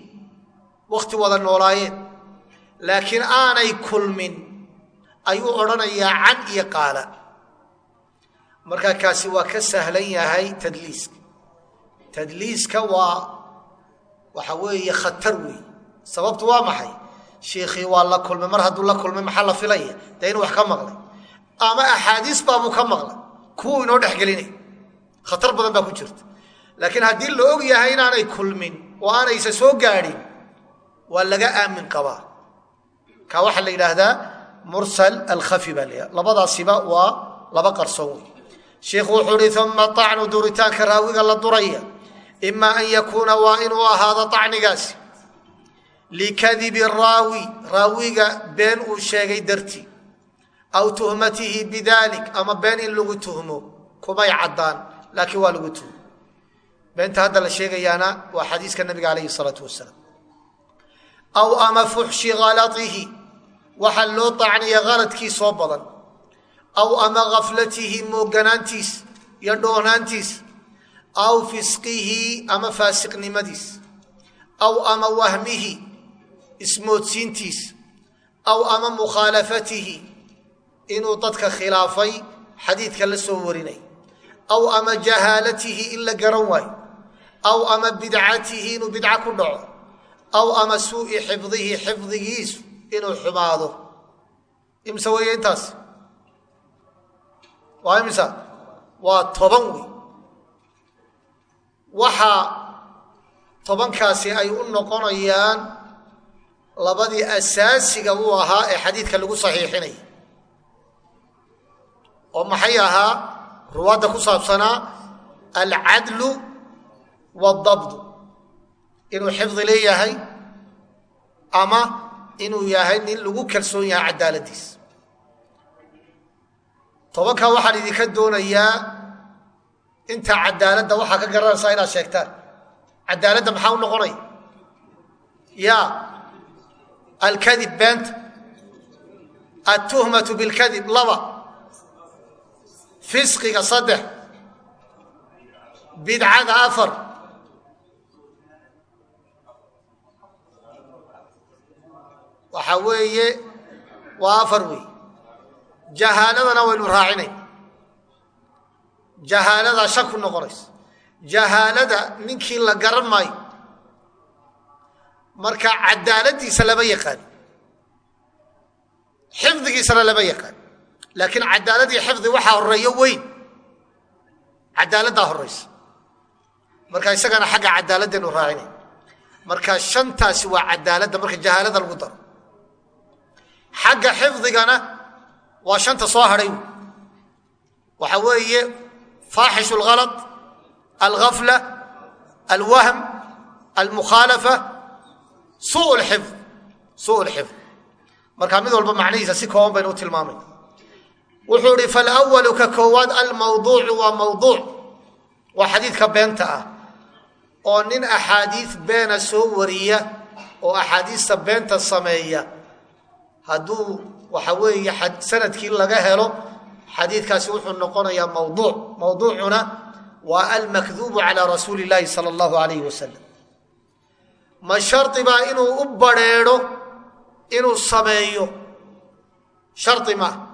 wakhti wada noolaayeen. Laakiin aanay kulmin ayuu odhanayaa can iyo qaala. Markaa kaasi waa ka sahlan yahay tadliiska. Tadliiska waa waxa weeye khatar weeye sababtu waa maxay? Shiikhii waa la kulmay mar hadduu la kulmay maxaa la filaya dee inuu wax ka maqlay? Ama axaadiis baabuu ka maqlay kuwuu inoo dhexgelinay khatar badan baa ku jirta. Laakiin haddii la og yahay inaanay kulmin oo aanaysa soo gaadhin waa laga aamin qabaa. Ka waxaa la yidhaahdaa mursal alkhafi baa la labadaasiba waa laba qarsoon. Wey sheikhu wuxuu uhi uma acnu duritaanka raawiga la duraya. Ima an yakuuna waa inuu ahaado acnigaasi likadibi raawi raawiga been uu sheegay dartii aw tuhmatihi bidalik ama been in lagu tuhmo kumay caddaan laakiin waa lagu tuhmo. Beenta hadda la sheegayaana waa xadiiska nabiga alayhi salaatu wasalaam aw ama fuxshi kalaihi waxaa loo acniya haladkii soo badan. Aw ama gaflatihi mooganaantiis iyo dhoonaantiis aw fisqihi ama faasiqnimadiis. Aw ama wahmihi ismoodsiintiis. Aw ama mukhaalafatihi inuu dadka khilaafay xadiidka la soo warinay. Aw ama jahaalatihi in la garan waayo. Aw ama bidcatihi inuu bidca ku dhaco. Aw ama suui xifdihi xifdigiisu inuu xumaado. Imse weeye intaas? Waa imisa? Waa toban wey waxaa tobankaasi ay u noqonayaan labadii asaasiga uu ahaa ee xadiidka lagu saxiixinaya oo maxay ahaa? Ruwaadda ku saabsanaa alcadlu waaldabdu inuu xifdi leeyahay ama inuu yahay nin lagu kalsoon yahay cadaaladiis. Tobankaa waxaan idinka doonayaa inta cadaaladda waxaa ka garanaysaa inaad sheegtaan. Cadaaladda maxaa u noqonaya ya alkadib beenta altuhmatu bilkadib laba fisqiga saddex bidcada afar. Waxaa weeye waa afar wey. Jahaaladana waynu raacinay jahaaladaa shak ku noqonaysa. Jahaalada ninkii la garan maayo. Marka cadaaladiisa lama yaqaan xifdigiisana lama yaqaan laakiin cadaaladii xifdi waxaa horeeyo weyn. Cadaaladdaa horeysa marka isagana xagga cadaaladdeenu raacinay marka shantaasi waa cadaaladda marka jahaalada lagu daro. Xagga xifdigana waa shanta soo hadhay waxa weeye faaxish اlhalط algafla alwahm almukhaalafa suu lxifd markaa mid walba macnihiisa si kooban baynu u tilmaamay wuxuu ihi falأwalu ka koowaad almawduucu waa mawduuc. Waa xadiidka beenta ah oo nin axaadiis beena soo wariya oo axaadiista beenta sameeya hadduu waxa weeye sannadkii laga helo xadiidkaasi wuxuu noqonayaa mawduuc. Mawduucuna waa almakduubu calaa rasuuli illaahi sala allahu alayhi wasalam ma shardi baa inuu u badrheedho inuu sameeyo. Shardi maa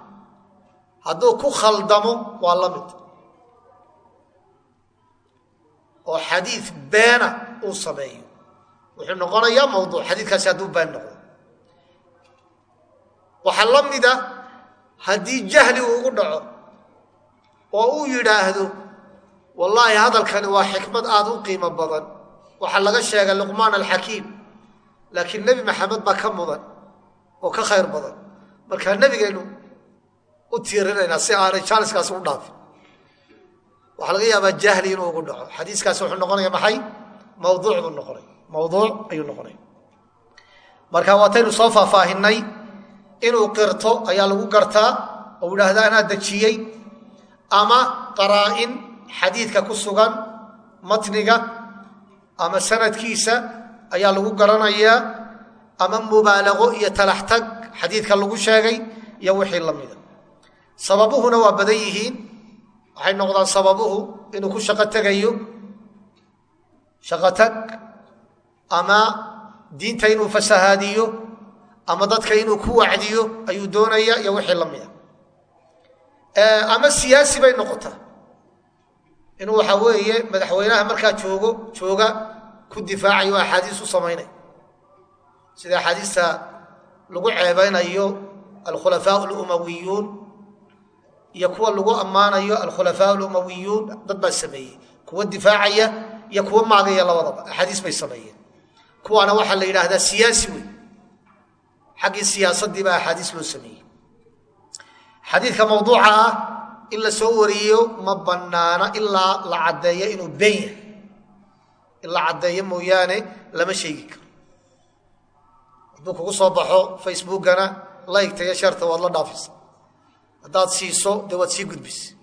hadduu ku khaldamo waa la mid. Oo xadiid beena uu sameeyo. Wuxuu noqonayaa mawduuc xadiidkaasi hadduu been noqdo. Waxaa la mida haddii jahli uu ugu dhaco oo uu yidhaahdo wallaahi hadalkani waa xikmad aada u qiimo badan. Waxaa laga sheegay luqmaan alxakiim laakiin nebi maxamed baa ka mudan oo ka khayr badan. Markaa nebigaynu u tiirinaynaa si aanay jaaliskaasi u dhaafin. Waxaa laga yaabaa jahli inuu ugu dhaco. Xadiiskaasi wuxuu noqonaya maxay? Mawduuc buu noqonay. Mawduuc ayuu noqonay. Marka waataynu soo faahfaahinay inuu qirto ayaa lagu gartaa oo idhaahda anaa dejiyey ama qaraa-in xadiidka ku sugan matniga ama sanadkiisa ayaa lagu garanayaa ama mubaalaqo iyo talaxtag xadiidka lagu sheegay iyo wixii la mida sababuhuna waa badan yihiin. Waxay noqdaan sababuhu inuu ku shaqo tegayo shaqo tag ama diinta inuu fasahaadiyo ama dadka inuu ku wacdiyo ayuu doonaya iyo wixii la mida ama siyaasi bay noqotaa inuu waxaa weeye madaxweynaha markaa joogo jooga ku difaacayo axaadiis u samaynay sida axaadiista lagu ceebeynayo alkhulafaa alumawiyuun iyo kuwa lagu ammaanayo alkhulafaa alumawiyuun dad baa sameeyey. Kuwa difaacaya iyo kuwa maagaya labadaba. Axaadiis bay sameeyeen. Kuwaana waxaa la yidhaahdaa siyaasi wey xaggii siyaasaddii baa axaadiis loo sameeyey. Xadiidka mawduuca ah in la soo wariyo ma banaana ilaa la caddeeyo inuu been yahay. In la caddeeyo mooyaane lama sheegi karo. Hadduu kugu soo baxo facebookana laygta iyo sharta waad la dhaafaysa haddaad siiso dee waad sii gudbisa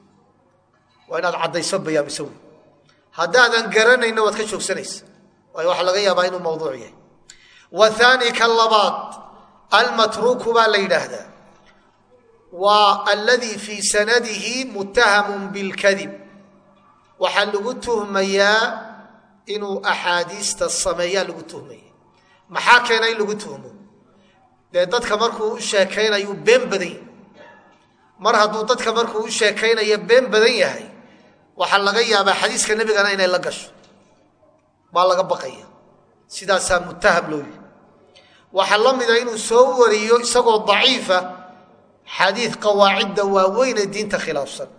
waa inaad caddayso bayaamiso wey haddaadan garanayna waad ka joogsanaysa. Waayo waxaa laga yaabaa inuu mawduuc yahay. Wathaani ka labaad almatruuku baa la yidhaahdaa. Waa aladii fii sanadihi muttahamun bilkadib waxaa lagu tuhmayaa inuu axaadiista sameeyaa lagu tuhmaya. Maxaa keena in lagu tuhmo? Dee dadka markuu u sheekaynayuu been badan yahay mar hadduu dadka markuu u sheekaynayo been badan yahay waxaa laga yaabaa xadiiska nebigana inay la gasho. Baa laga baqaya. Sidaasaa muttaham loo yihi waxaa la mida inuu soo wariyo isagoo daciifa xadiid qawaacidda waaweyn ee diinta khilaafsan.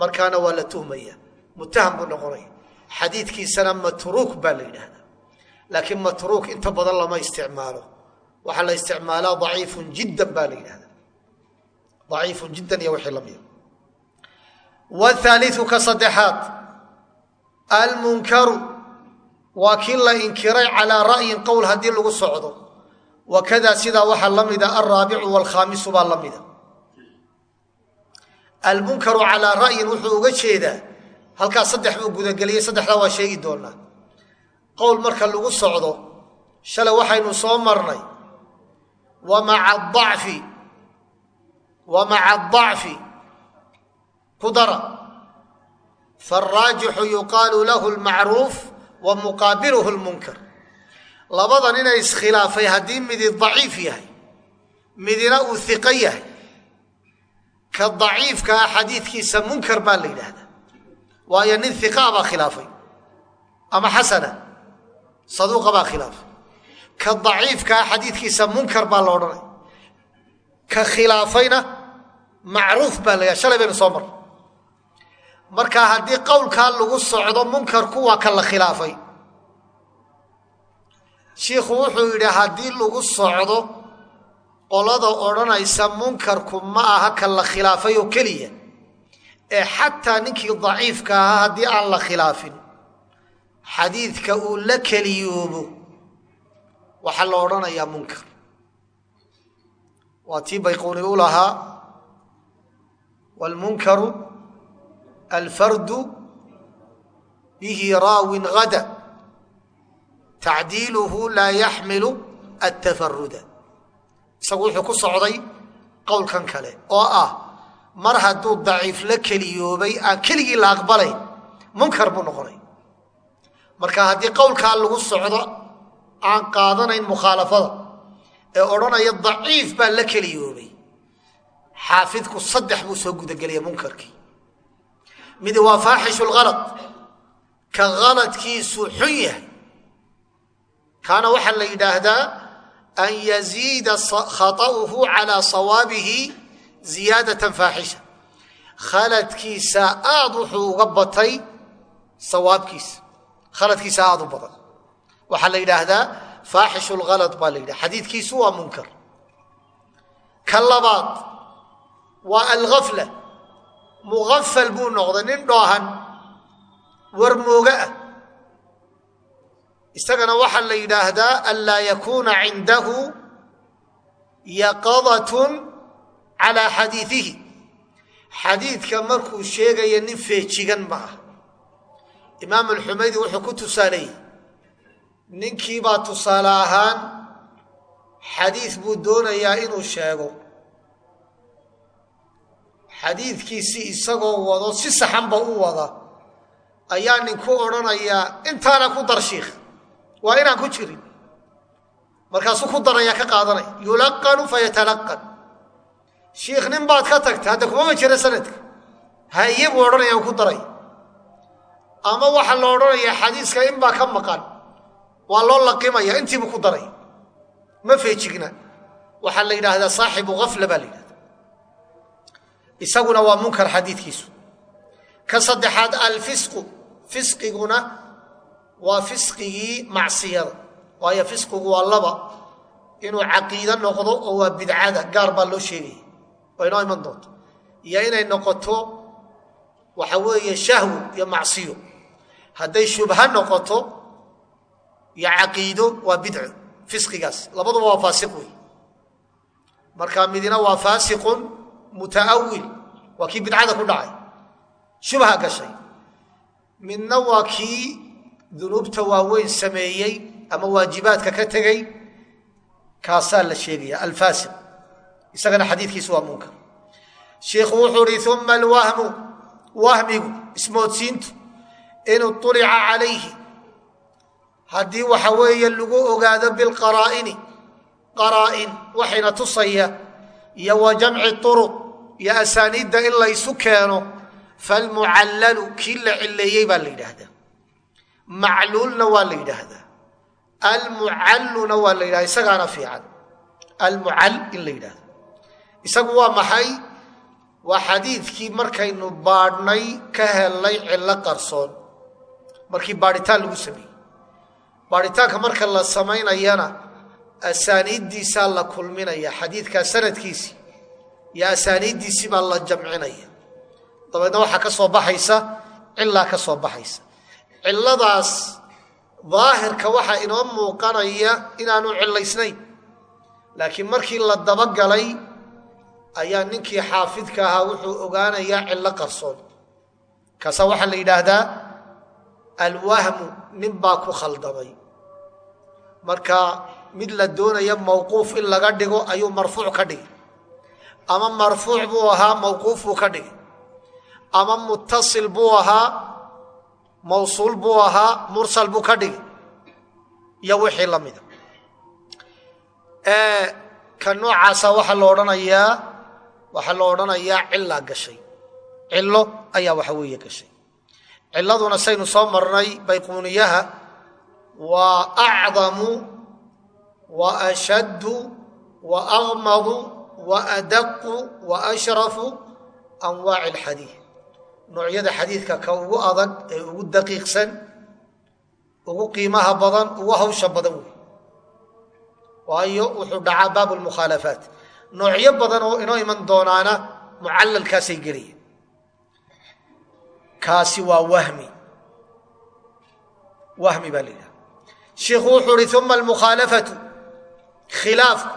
Markaana waa la tuhmaya. Muttaham buu noqonaya. Xadiidkiisana matruuk baa la yidhaahdaa. Laakiin matruuk inta badan lama isticmaalo. Waxaa la isticmaalaa daciifun jiddan baa la yidhahdaa daciifun jiddan iyo wixii lamida wthaaliu ka saddexaad almunkaru waa kii la inkiray calaa ra'yin qowl haddii lagu socdo. Wakada sidaa waxaa la mida alraabicu waalkhaamisu baa la mida almunkaru calaa ra'yin wuxuu uga jeedaa halkaas saddex buu gudageliyey saddexdaa waa sheegi marka lagu socdo shalay waxaynu soo marnay wa maca adacfi wa maca adacfi ku dara. Faaraajixu yuqaalu lahu lmacruuf wa muqaabiluhu lmunkar labadan inay iskhilaafay haddii midi daciif yahay midina uu iqo yahay ka daciifkaa xadiidkiisa munkar baa la yidhaahdaa. Waayo nin iqaa baa khilaafay ama xasana saduuqa baa macruuf baa la shalay baynu soo marray. Marka haddii qowlkaa lagu socdo munkarku waa ka la khilaafay. Shiikhu wuxuu yidhi haddii lagu socdo qolada odhanaysa munkarku ma aha ka la khilaafay oo keliya. Ee xataa ninkii daciifka ahaa haddii aan la khilaafin xadiidka uu la keliyoobo waxaa la odhanayaa munkar. Waa tii bayquuni u lahaa waalmunkaru alfardu bihi raawin hada tacdiiluhu laa yaxmilu atafaruda isagu wuxuu ku socday qowlkan kale oo ah mar hadduu daciif la keliyoobay aan keligii la aqbalayn munkar buu noqonay marka haddii qowlkaa lagu socdo aan qaadanayn mukhaalafada ee odhanaya daciif baa la keliyoobay xaafidku saddex buu soo gudagelaya munkarkii. Mid waa faaxishu lhalad ka haladkiisu xun yahay. Kaana waxaa la yidhaahdaa an yaziida khaطa'uhu calaa sawaabihi ziyaadatan faaxisha. Khaladkiisa aad wuxuu uga batay sawaabkiisa. Khaladkiisa aad u badan. Waxaa la yidhaahdaa faaxishu lhalad baa la yidhaha. Xadiidkiisu waa munkar. Ka labaad waa alghafla. Mughafal buu noqday nin dhoohan war mooga ah. Isagana waxaa la yidhaahdaa an laa yakuuna cindahu yaqadatun calaa xadiidihi xadiidka markuu sheegaya nin feejigan ma ah imaam alxumaydi wuxuu ku tusaaleeyey ninkiibaa tusaale ahaan xadiid buu doonayaa inuu sheego xadiidkiisii isagoo wado si saxanba u wada. Ayaa ninku odhanayaa intaana ku dar shiikh waa inaan ku jirin. Markaasuu ku daraya ka qaadanaya yulaqanu fayatalaqan shiikh nin baad ka tagtay hadda kumama jira sanadka. Haye buu odhanaya u ku daray. Ama waxaa la odhanayaa xadiiska in baa ka maqan. Waa loo laqimaya intiibuu ku daray. Ma feejigna. Waxaa la yidhaahdaa saaxibu gafla baa la yidhahda isaguna waa munkar xadiidkiisu. Ka saddexaad alfisqu fisqiguna waa fisqigii macsiyada waayo fisqigu waa laba. Inuu caqiide noqdo oo waa bidcada gaar baa loo sheegaya waa inoo iman doonto. Iyo inay noqoto waxa weeye shahwu iyo macsiyo. Hadday shubha noqoto iyo caqiido waa bidco fisqigaas. Labaduba waa faasiq wey marka midina waa faasiqun mutaawil waa kii bidcada ku dhacay shubha gashay. Midna waa kii dunuubta waaweyn sameeyey ama waajibaadka ka tegey kaasaa la sheegaya alfaasiq isagana xadiidkiisu waa munkar. Shiikhu wuxuu uhi uma alwahmu wahmigu ismoodsiintu in ulica calayhi. Haddii waxa weeye lagu ogaado bilqaraa'ini qaraa'in waxayna tusaya iyo wa jamci turuq iyo asaaniidda in laysu keeno falmucallalu kii la cileeyey baa la yidhaahdaa. Macluulna waa la yidhaahdaa. Almucalluna waa la yidhahda isagaana fiican. Almucal in la yidhahdo isagu waa maxay? Waa xadiidkii markaynu baadhnay ka helnay cillo qarsoon. Markii baadhitaan lagu sameeyey. Baadhitaanka marka la samaynayana asaaniiddiisaa la kulminaya xadiidkaa sanadkiisii iyo asaaniiddiisii baa la jamcinaya. Dabeedna waxaa ka soo baxaysa cilaa ka soo baxaysa. Cilladaas daahirka waxaa inoo muuqanaya inaanu cillaysnayn. Laakiin markii la dabagalay ayaa ninkii xaafidka ahaa wuxuu ogaanayaa cillo qarsoon. Kaasaa waxaa la yidhaahdaa alwahmu nin baa ku khaldamay. Marka mid la doonaya mawquuf in laga dhigo ayuu marfuuc ka dhigay. Ama marfuuc buu ahaa mawquuf buu ka dhigay. Ama muttasil buu ahaa mawsuul buu ahaa mursal buu ka dhigay. Iyo wixii la mida ka noocaasa waxaa la odhanayaa waxaa la odhanayaa cilaa gashay. Cillo ayaa waxa weeye gashay. Cilladuna saynu soo marnay bayquuniyaha waa acdamu wa ashaddu wa aqmadu wa adaqu wa ashrafu anwaaci alxadiid noocyada xadiidka ka ugu adag ee ugu daqiiqsan ugu qiimaha badan ugu hawsha badan wey waayo wuxuu dhacaa baabu lmukhaalafaat noocyo badan oo inoo iman doonaana mucallalkaasay gelaya kaasi waa wahmi wahmi baa la yidhaha shiikhu wuxuu uhi uma almukhaalafatu khilaafku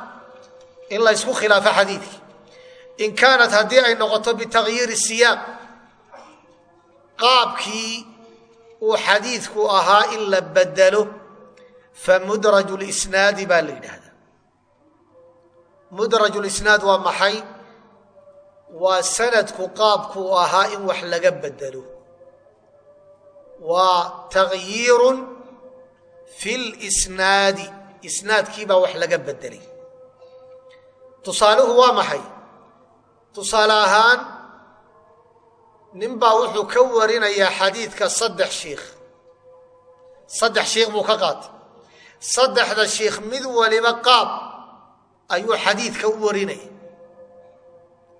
in la ysku khilaafo xadiidkii in kaanat haddii ay noqoto bitagyiiri siyaaq qaabkii uu xadiidku ahaa in la bedelo famudraj lisnaadi baa la yidhaahdaa. Mudraj lisnaad waa maxay? Waa sanadku qaabkuu ahaa in wax laga bedelo. Waa tagyiirun fi lisnaadi isnaadkiibaa wax laga bedelay tusaaluhu waa maxay? Tusaale ahaan ninbaa wuxuu ka warinayaa xadiidka saddex shiikh saddex shiikh buu ka qaatay. Saddexda shiikh mid waliba qaab ayuu xadiidka u warinaya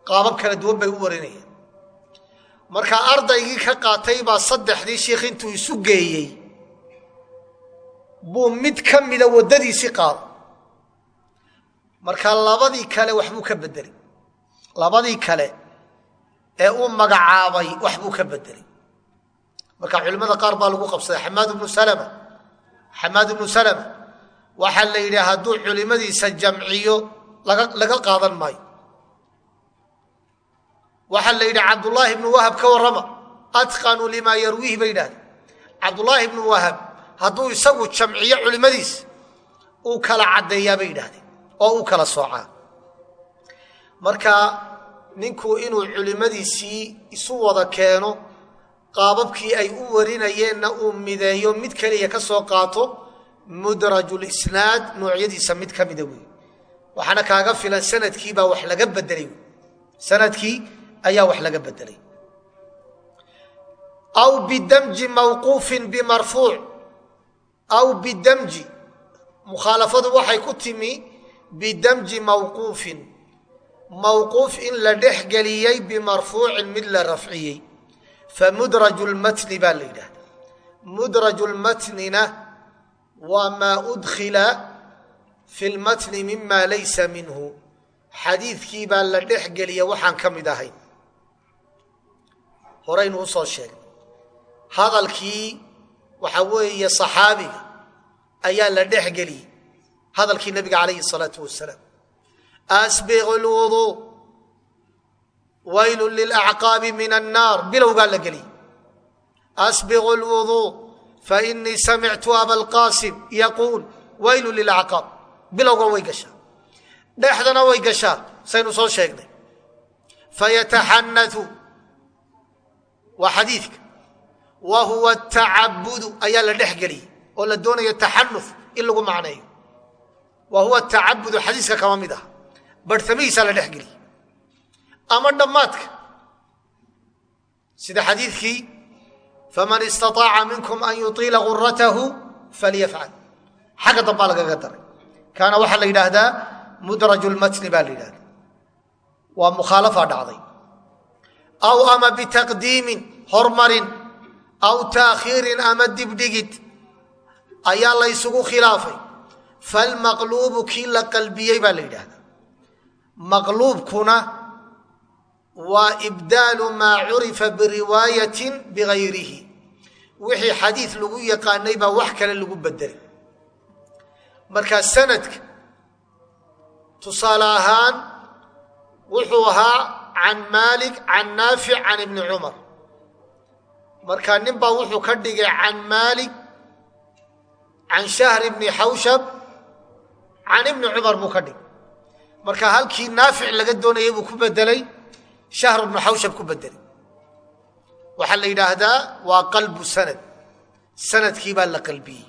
qaabab kala duwan bay u warinayaan marka ardaygii ka qaatay baa saddexdii shiikh intuu isu geeyey buu mid ka mida waddadiisii qaado. Marka labadii kale waxbuu ka bedelay labadii kale ee uu magacaabay waxbuu ka bedelay marka culimmada qaar baa lagu qabsaday xamaad ibnu salama xamaad ibnu salama waxaa la yidhi hadduu culimadiisa jamciyo laga qaadan maayo. Waxaa la yidhi cabdullaahi ibnu wahab ka warrama atqanu limaa yarwiihi bay yidhahdeen. Cabdullaahi ibnu wahab hadduu isagu jamciyo culimmadiisa uu kala caddeeyaa bay yidhahdeen oo uu kala soocaa. Marka ninku inuu culimmadiisii isu wada keeno qaababkii ay u warinayeenna uu mideeyo mid keliya ka soo qaato mudrajulisnaad noocyadiisa mid ka mida wey waxaana kaaga filan sanadkiibaa wax laga bedelay sannadkii ayaa wax laga bedelay aw bidamji mawquufin bimarfuuc aw bidamji. Mukhaalafadu waxay ku timi bidamji mawquufin. Mawquuf in la dhex geliyey bimarfuucin mid la rafciyey. Famudraju lmatni baa la yidhahda mudraju lmatnina waa maa udkhila fi lmatni mima laysa minhu. Xadiidkii baa la dhex geliya waxaan ka mid ahayn horaynu u soo sheegnay hadalkii waxaa weeye saxaabiga ayaa la dhex geliyey hadalkii nabiga calayhi salaatu wasalaam. Asbiqu lwuduu waylun lilacqaabi min annaar bilowgaa la geliyey asbiqu lwuduu fainii samictu abalqaasim yaquul waylun lilacqaab bilowga way gashaa. Dhexdana way gashaa saynu soo sheegnay. Fayataxanau waa xadiidka wa huwa tacabudu ayaa la dhex geliyey oo la doonaya taxanuf in lagu macneeyo. Wa huwa tacabudu xadiiska kama mid ah. Barhtamihiisaa la dhex geliyey ama dhammaadka sida xadiidkii faman istaطaaca minkum an yuطiila guratahu falyafcal xagga dambaa lagaga daray. Kaana waxaa la yidhaahdaa mudraju lmatni baa la yidhahda waa mukhaalafa dhacday. Aw ama bitaqdiimin hormarin aw taakhiirin ama dibdhigid. Ayaa la ysugu khilaafay. Falmaqluubu kii la qalbiyey baa la yidhaahdaa. Maqluubkuna waa ibdaalu maa curifa biriwaayatin bigayrihi wixii xadiid lagu yaqaanay baa wax kale lagu bedelay markaa sanadka tusaale ahaan wuxuu ahaa can maalik can naafic can ibni cumar markaa nin baa wuxuu ka dhigay can maalik can shahr ibni xawshab can ibni cumar buu ka dhigay. Marka halkii naafic laga doonayay buu ku bedelay shahr ibnu xawshab ku bedelay waxaa la yidhaahdaa waa qalbu sanad. Sanadkii baa la qalbiyey.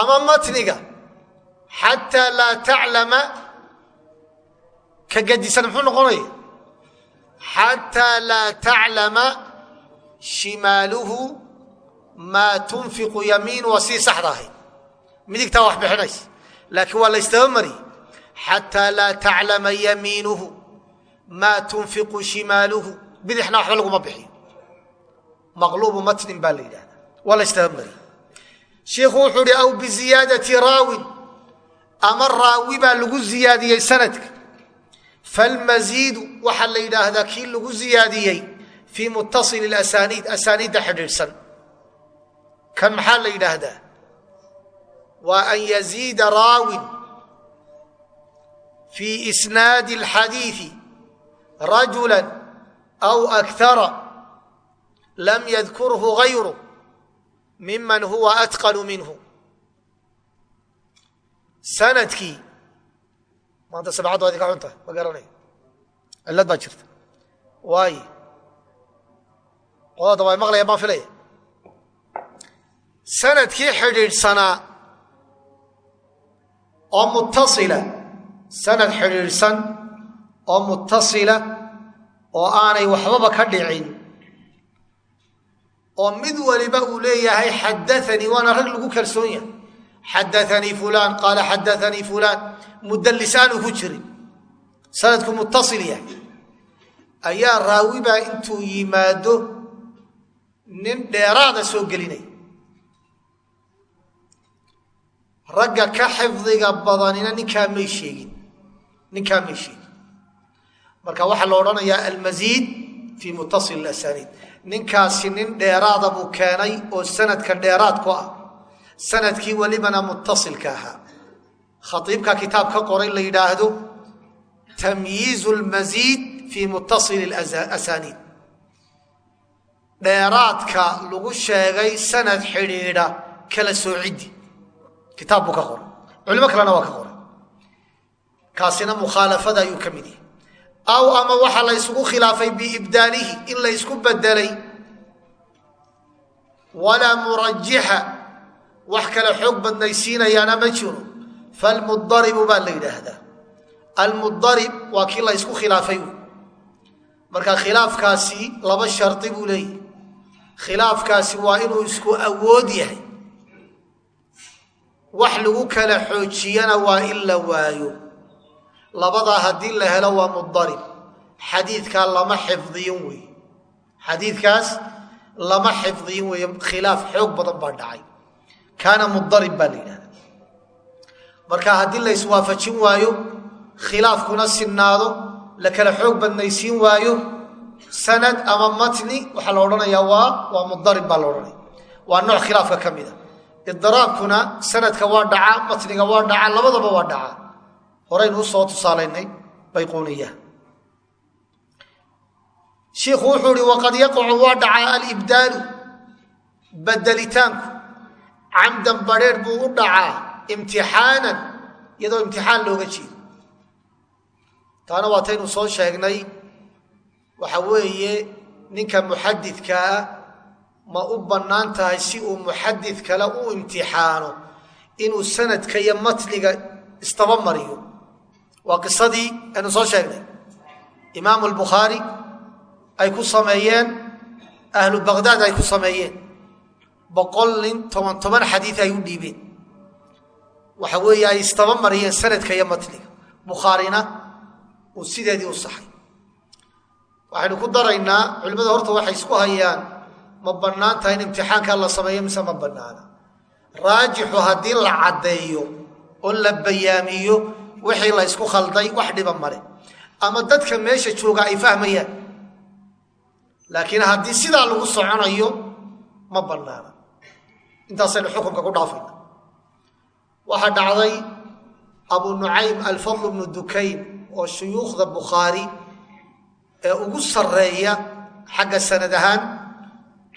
Ama matniga xataa laa taclama ka gadisan muxuu noqonaya? Xataa laa taclama shimaaluhu maa tunfiqu yamiinu waa sii saxda ahayd midigtaa wax bixinaysa. Laakiin waa la ystaba mariyey xataa laa taclama yamiinuhu maa tunfiqu shimaaluhu bidixna waxba laguma bixiyo. Maqluubu matnin baa la yidhahda waa la ystaba mariyey shiikhu wuxuu uhi aw biziyaadati raawin. Ama raawi baa lagu ziyaadiyey sanadka. Falmaziidu waxaa la yidhaahdaa kii lagu ziyaadiyey fii mutasili asaniid asaaniidda xidhiidhsan kan maxaa la yidhaahdaa waa an yaziida raawin fii isnaadi alxadiidi rajula aw akara lam yadkurhu gayru miman huwa atqanu minhu sannadkii maanta sabcaddu adi ka xunta ma garanaya cillad baa jirta waayo qodada waa maqlaya baan filaya sannadkii xidhiidhsanaa oo mutasila sanad xidhiidhsan oo mutasila oo aanay waxbaba ka dhicin oo mid waliba uu leeyahay xadaanii waana rag lagu kalsoon yahay. Xadaanii fulaan qaala xadaanii fulaan. Mudallisaanu ku jirin sanadku mutasil yahay. Ayaa raawibaa intuu yimaado nin dheeraada soo gelinaya ragga ka xifdiga badanina ninkaa may sheegin. Ninkaa may sheegin. Marka waxaa la odhanayaa almasiid fii mutasil asaniid. Ninkaasi nin dheeraada buu keenay oo sanadka dheeraad ku ah. Sanadkii welibana mutasilka ahaa. Khaiibka kitaab ka qoray la yidhaahdo tamyiizu lmasiid fii mutasil asaniid dheeraadka lagu sheegay sanad xidhiidha kala soociddi kitaab buu ka qoray. Culimo kalena waa ka qoray. Kaasina mukhaalafada ayuu ka mid yahay. Aw ama waxaa la isugu khilaafay biibdaalihi in la ysku bedelay walaa murajixa. Wax kale xoog badnaysiinayaana ma jiro. Falmudaribu baa la yidhaahdaa. Almudarib waa kii la ysku khilaafay. Marka khilaafkaasi laba shardi buu leeyahy khilaafkaasi waa inuu isku awood yahay. Wax lagu kala xoojiyana waa in la waayo. Labadaa haddii la helo waa mudarib xadiidkaa lama xifdiyin wey xadiidkaas lama xifdiyin weeye khilaaf xoog badan baa dhacay. Kaana mudarib baa la yidhahda marka haddii la iswaafajin waayo khilaafkuna sinnaado la kala xoog badnaysiin waayo sanad ama matni waxaa la odhanayaa waa waa mudarib baa la odhanaya waa nooc khilaafka ka mid a idiraabkuna sanadka waa dhacaa matniga waa dhacaa labadaba waa dhacaa horaynu u soo tusaalaynay bayquuniya. Shiikhu wuxuu ihi waqad yaqacu waa dhacaa alibdaalu badelitaanku camdan badrheer buu u dhacaa imtixaanan iyadoo imtixaan looga jeedo. Taana waataynu soo sheegnay waxa weeye ninka muxadidkaa ma u bannaan tahay si uu muxadid kale u imtixaano inuu sanadka iyo matniga istaba mariyo. Waa qisadii aynu soo sheegnay. Imaamu albukhaari ay ku sameeyeen ahlu baqdaad ay ku sameeyeen. Boqol nin toban toban xadiid ay u dhiibeen. Waxa weeye ay istaba mariyeen sanadka iyo matniga bukhaarina uu sideedii u saxay waxaynu ku daraynaa culimmada horta waxay isku hayaan ma bannaan tahay in imtixaankaa la sameeyo mise ma bannaana. Raajixu haddii la caddeeyo oo la bayaamiyo wixii la ysku khalday wax dhiba male ama dadka meesha jooga ay fahmayaan laakiin haddii sidaa lagu soconayo ma bannaana. Intaasaynu xukunka ku dhaafayna. Waxaa dhacday abu nucaym alfadl bnu dukayn oo shuyuukhda bukhaari ee ugu sarreeya xagga sanad ahaan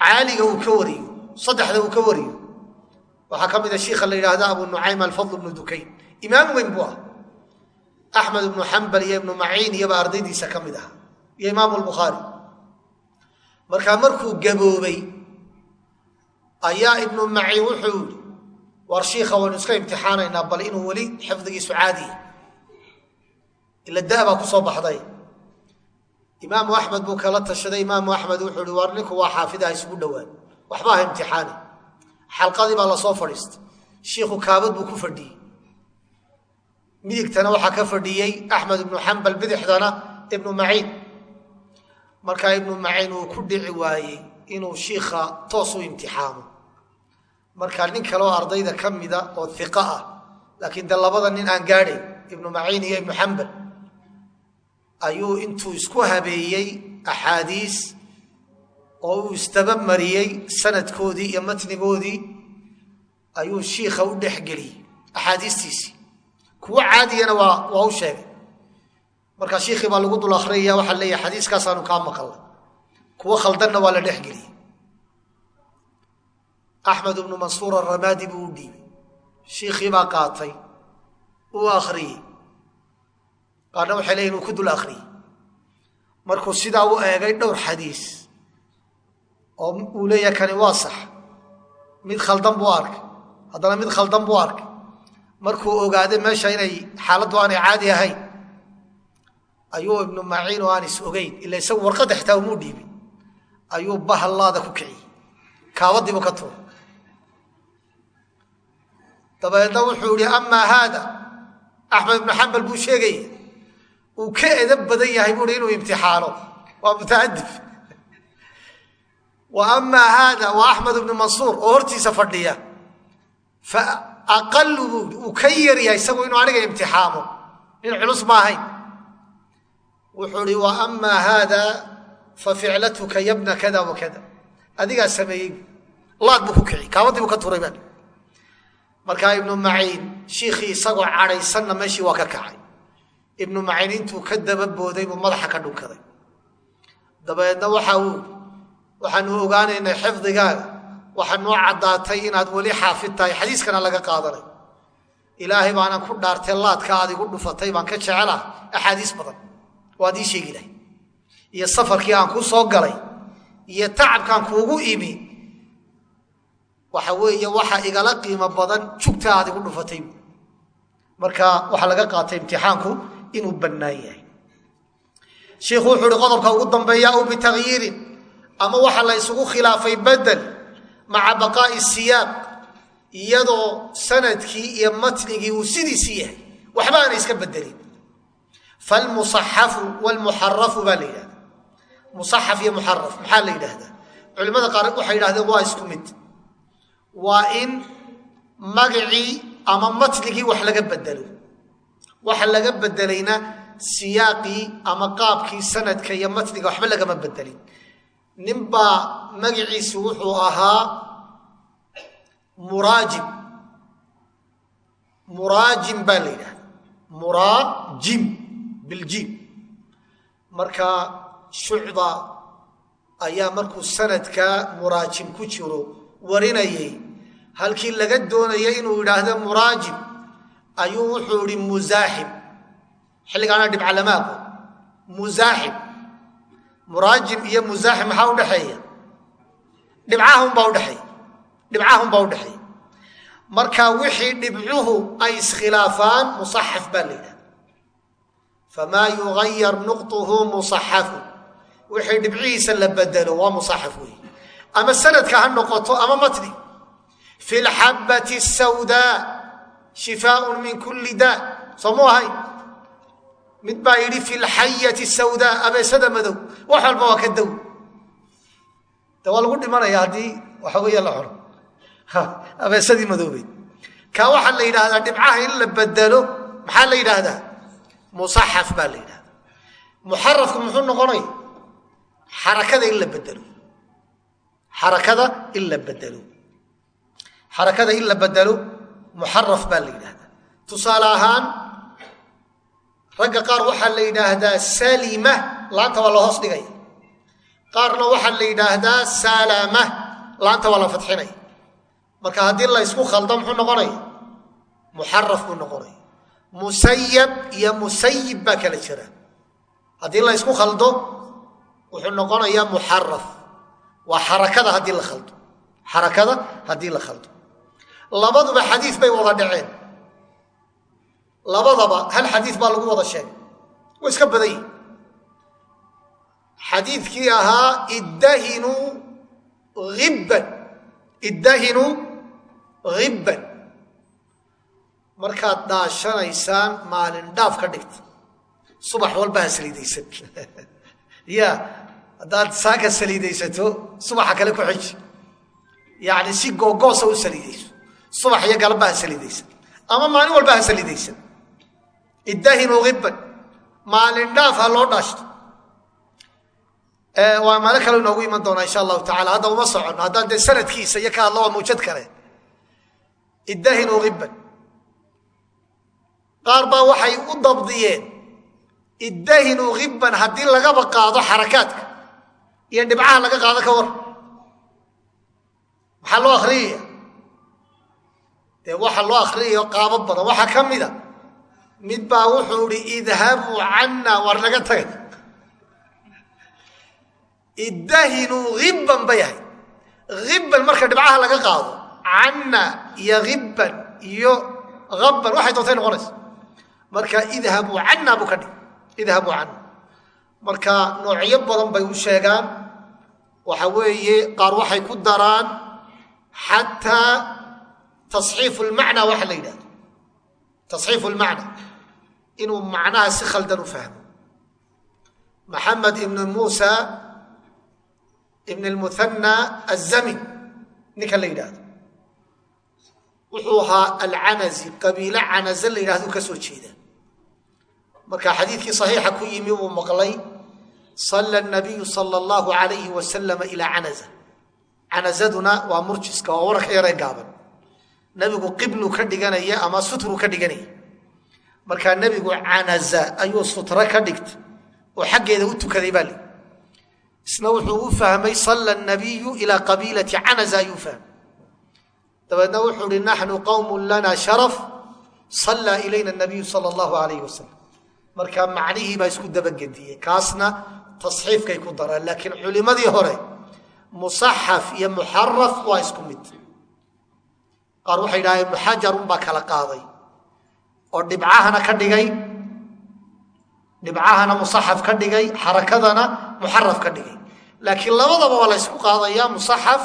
caaliga uu ka wariyo saddexda uu ka wariyo. Waxaa ka mid a shiikha la yidhaahda abu nucaym alfadl bnu dukayn. Imaam weyn buu ah. Axmed ibnu xambal iyo ibnu maciin iyoba ardaydiisa ka mid aha iyo imaamu lbukhaari markaa markuu gaboobay ayaa ibnu maciin wuxuu yihi war shiikha waynu iska imtixaanaynaa bal inuu weli xifdigiisu caadiya ila da baa ku soo baxday imaamu axmed buu kala tashaday. Imaamu axmed wuxuu ihi war ninku waa xaafid ah isugu dhowaan. Waxba ha imtixaani. Xalqadii baa la soo fadhiistay. Shiikhu kaabad buu ku fadhiyey. Midigtana waxaa ka fadhiyey axmed ibnu xambal bidixdana ibnu maciin. Markaa ibnu maciin uu ku dhici waayey inuu shiikha toos u imtixaamo. Markaa nin kaleoo ardayda ka mida oo iqa ah laakiin de labada nin aan gaadhayn ibnu maciin iyo ibnu xambal ayuu intuu isku habeeyey axaadiis oo uu istaba mariyey sanadkoodii iyo matnigoodii ayuu shiikha u dhexgeliyey axaadiistiisii. Kuwo caadigana waa waa u sheegay. Markaa shiikhii baa lagu dul akhriyaya waxaa leeyahay xadiiskaasaanu kaa maqalnay kuwo khaldanna waa la dhexgeliyey axmed ibnu mansuur aramaadi buu u dhiibay. Shiikhii baa qaatay uu akhriyey qaarna waxay leeyihiin uu ku dul akhriyey markuu sidaa u eegay dhowr xadiis oo uu leeyahay kani waa sax. Mid khaldan buu arkay. Haddana mid khaldan buu arkay. Markuu ogaaday meesha inay xaaladdu aanay caadi ahayn ayuu ibnu maciin oo aan is ogeyn ila isagu warqadda xitaa umuu dhiibin ayuu bahallaada ku kiciyey. Kaabadiibuu ka tuuray dabeedna wuxuu ihi amaa haada? Axmed ibnu xambal buu sheegaya uu ka edab badan yahay buui inuu imtixaano. Waa mutaadif wa amaa haada waa axmed ibnu mansuur oo hortiisa fadhiya fa aqalu buu uu ka yaryahay isagu inuu aniga imtixaamo. Nin culus ma ahayn. Wuxuu ihi wa amaa haada fa ficlatuka yabna kada wa kada. Adigaa sameeyey laad buu ku kici kaabadii buu ka turay baa markaa ibnu maciin shiikhii isagoo cadhaysanna meeshii waa ka kacay ibnu maciin intuu ka daba booday buu madaxa ka dhunkaday. Dabeedna waxa uu waxaanu ogaanaynay xifdigaaga waxaa noo caddaatay inaad weli xaafid tahay xadiiskana laga qaadanay. Ilaahay baanan ku dhaartay laadka aad igu dhufatay baan ka jecelah axaadiis badan. Waad ii sheegi lahay iyo safarkii aan ku soo galay iyo tacabkaan kuugu imi waxa weeye waxa igala qiimo badan jugta aad igu dhufatay. Marka waxaa laga qaatay imtixaanku inuu bannaan yahay. Shiikhu wuxuu uhi qodobka ugu dambeeya aw bitagyiirin ama waxa la isugu khilaafay bedel maca baqaa'i siyaaq iyadoo sannadkii iyo matnigii uu sidiisii yahay. Waxba aanay iska bedelin falmusaxafu wlmuxarafu baa la yidhahda musaxaf iyo muxaraf maxaa la yidhaahdaa culimmada qaar waxay yidhahdeen waa isku mid. Waa in magacii ama matnigii wax laga bedelo waxa laga bedelayna siyaaqii ama qaabkii sanadka iyo matniga waxba lagama bedelin. Ninbaa magaciisu wuxuu ahaa muraajim muraajim baa la yidhahda muraajim biljim marka shucba ayaa markuu sanadka muraajim ku jiro warinayay. Halkii laga doonaya inuu yidhaahdo muraajim ayuu wuxuu ihi musaaxim xilligaana dhibcalamaaqo musaaxim muraajim iyo musaaxim maxaa udhexeeya dhibcahunbaa udhexeeya dhibcahunbaa udhexeeya marka wixii dhibcuhu ay iskhilaafaan musaxaf baa la yidhahda famaa yugayar nuqطuhu musaxafu wixii dhibcihiisa la bedelo waa musaxaf wey ama sanadka ha noqoto ama matni. Fi lxabati sawdaa shifaaun min kulli daa soo mu ahay? Mid baa yidhi fi lxayati sawdaa abeesada madow wax walba waa ka dow de waa lagu dhimanaya haddii weeye la xoro. Abeesadii madoobeyd ka waxaa la yidhaahdaa dhibcaha in la bedelo maxaa la yidhaahdaa? Musaxaf baa la yidhahdaa muxarafku muxuu noqonaya xarakada in la bedelo. Xarakada in la bedelo. Xarakada in la bedelo muxaraf baa la yidhahdaa. Tusaale ahaan ragga qaar waxaa la yidhaahdaa salima laanta waa la hoos dhigaya qaarna waxaa la yidhaahdaa salama laanta waa la fadxinaya marka haddii la ysku khaldo muxuu noqonaya muxaraf buu noqonaya musayab iyo musayib baa kala jira. Haddii la ysku khaldo wuxuu noqonayaa muxaraf waa xarakada haddii la khaldo. Xarakada haddii la khaldo labaduba xadiis bay wada dhaceen. Labadaba hal xadiis baa lagu wada sheegay. Way iska badan yihiin xadiidkii ahaa iddahinuu ibban iddahinuu hibban markaad dhaashanaysaan maalin dhaaf ka dhigta. Subax walba ha saliidaysan. [laughs] Ya haddaad saaka saliidaysato subaxa kale ku xiji yacni si googoosa u saliidayso subax iyo galba ha saliidaysan ama maalin walba ha saliidaysan. Iddahinuu hibban maalin dhaaf ha loo dhaashto. Waa maalo kale inoogu iman doonaa insha allahu tacala hadda uma soconno. Haddaan dee sanadkiisa iyo ka hadlo waa mawjad kale. Iddahinuu hibban qaar baa waxay u dabdiyeen. Iddahinuu hibban haddii lagaba qaado xarakaadka. Iyo dhibcaha laga qaado ka war. Maxaa loo akriyaya waxa loo akriyayo qaabo badan. Waxaa ka mida mid baa wuxuu ihi idhabuu canna war naga taga iddahinuu hibban bay ahay hibban marka dhibcaha laga qaado canna iyo hibban iyo abban waxay doontay noqonaysa marka idhabuu canna buu ka dhig idhabuu canna. Marka noocyo badan bay u sheegaan. Waxa weeye qaar waxay ku daraan xataa tasxiifu lmacnaa waxa la yidhahdo. Tasxiifu lmacna inuu macnaha si khaldan u fahmo. Maxamed ibn muusa ibn lmuhanna azami ninka la yidhaahdo wuxuu ahaa alcanazi qabiilo canaze la yidhahdo ka soo jeeda marka xadiidkii saxiixa ku yimi uu maqlay sala nabiyu sala allahu alayhi wasalama ilaa canaza canazaduna waa murjiska waa wararka yaree gaaban nebigu qiblu ka dhiganaya ama sutru ka dhiganaya markaa nebigu canaza ayuu sutro ka dhigtay. Oo xaggeeda u tukaday baa isna wuxuu u fahmay sala nabiyu ilaa qabiilati canaza ayuu fahmay. Dabeedna wuxuu ihi naxnu qawmun lana sharaf sallaa ilayna nabiyu sala allahu alayhi wasalam marka macnihii baa isku dabagediyey kaasna tasxiifkay ku daraan. Laakiin culimadii hore musaxaf iyo muxaraf waa isku mid qaar waxay idhahdeen muxajar unbaa kala qaaday oo dhibcahana ka dhigay dhibcahana musaxaf ka dhigay xarakadana muxaraf ka dhigay. Laakiin labadaba waa la ysku qaadaya musaxaf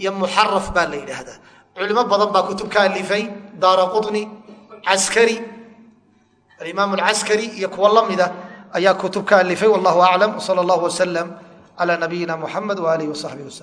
iyo muxaraf baa la yidhaahdaa. Culimo badan baa kutub ka alifay daara qutni caskari alimaam alcaskari iyo kuwa la mida ayaa kutub ka alifay wallahu aclam wsala allahu wasalam cala nabiyina muxamed waaalihi wasaxbihi wasalam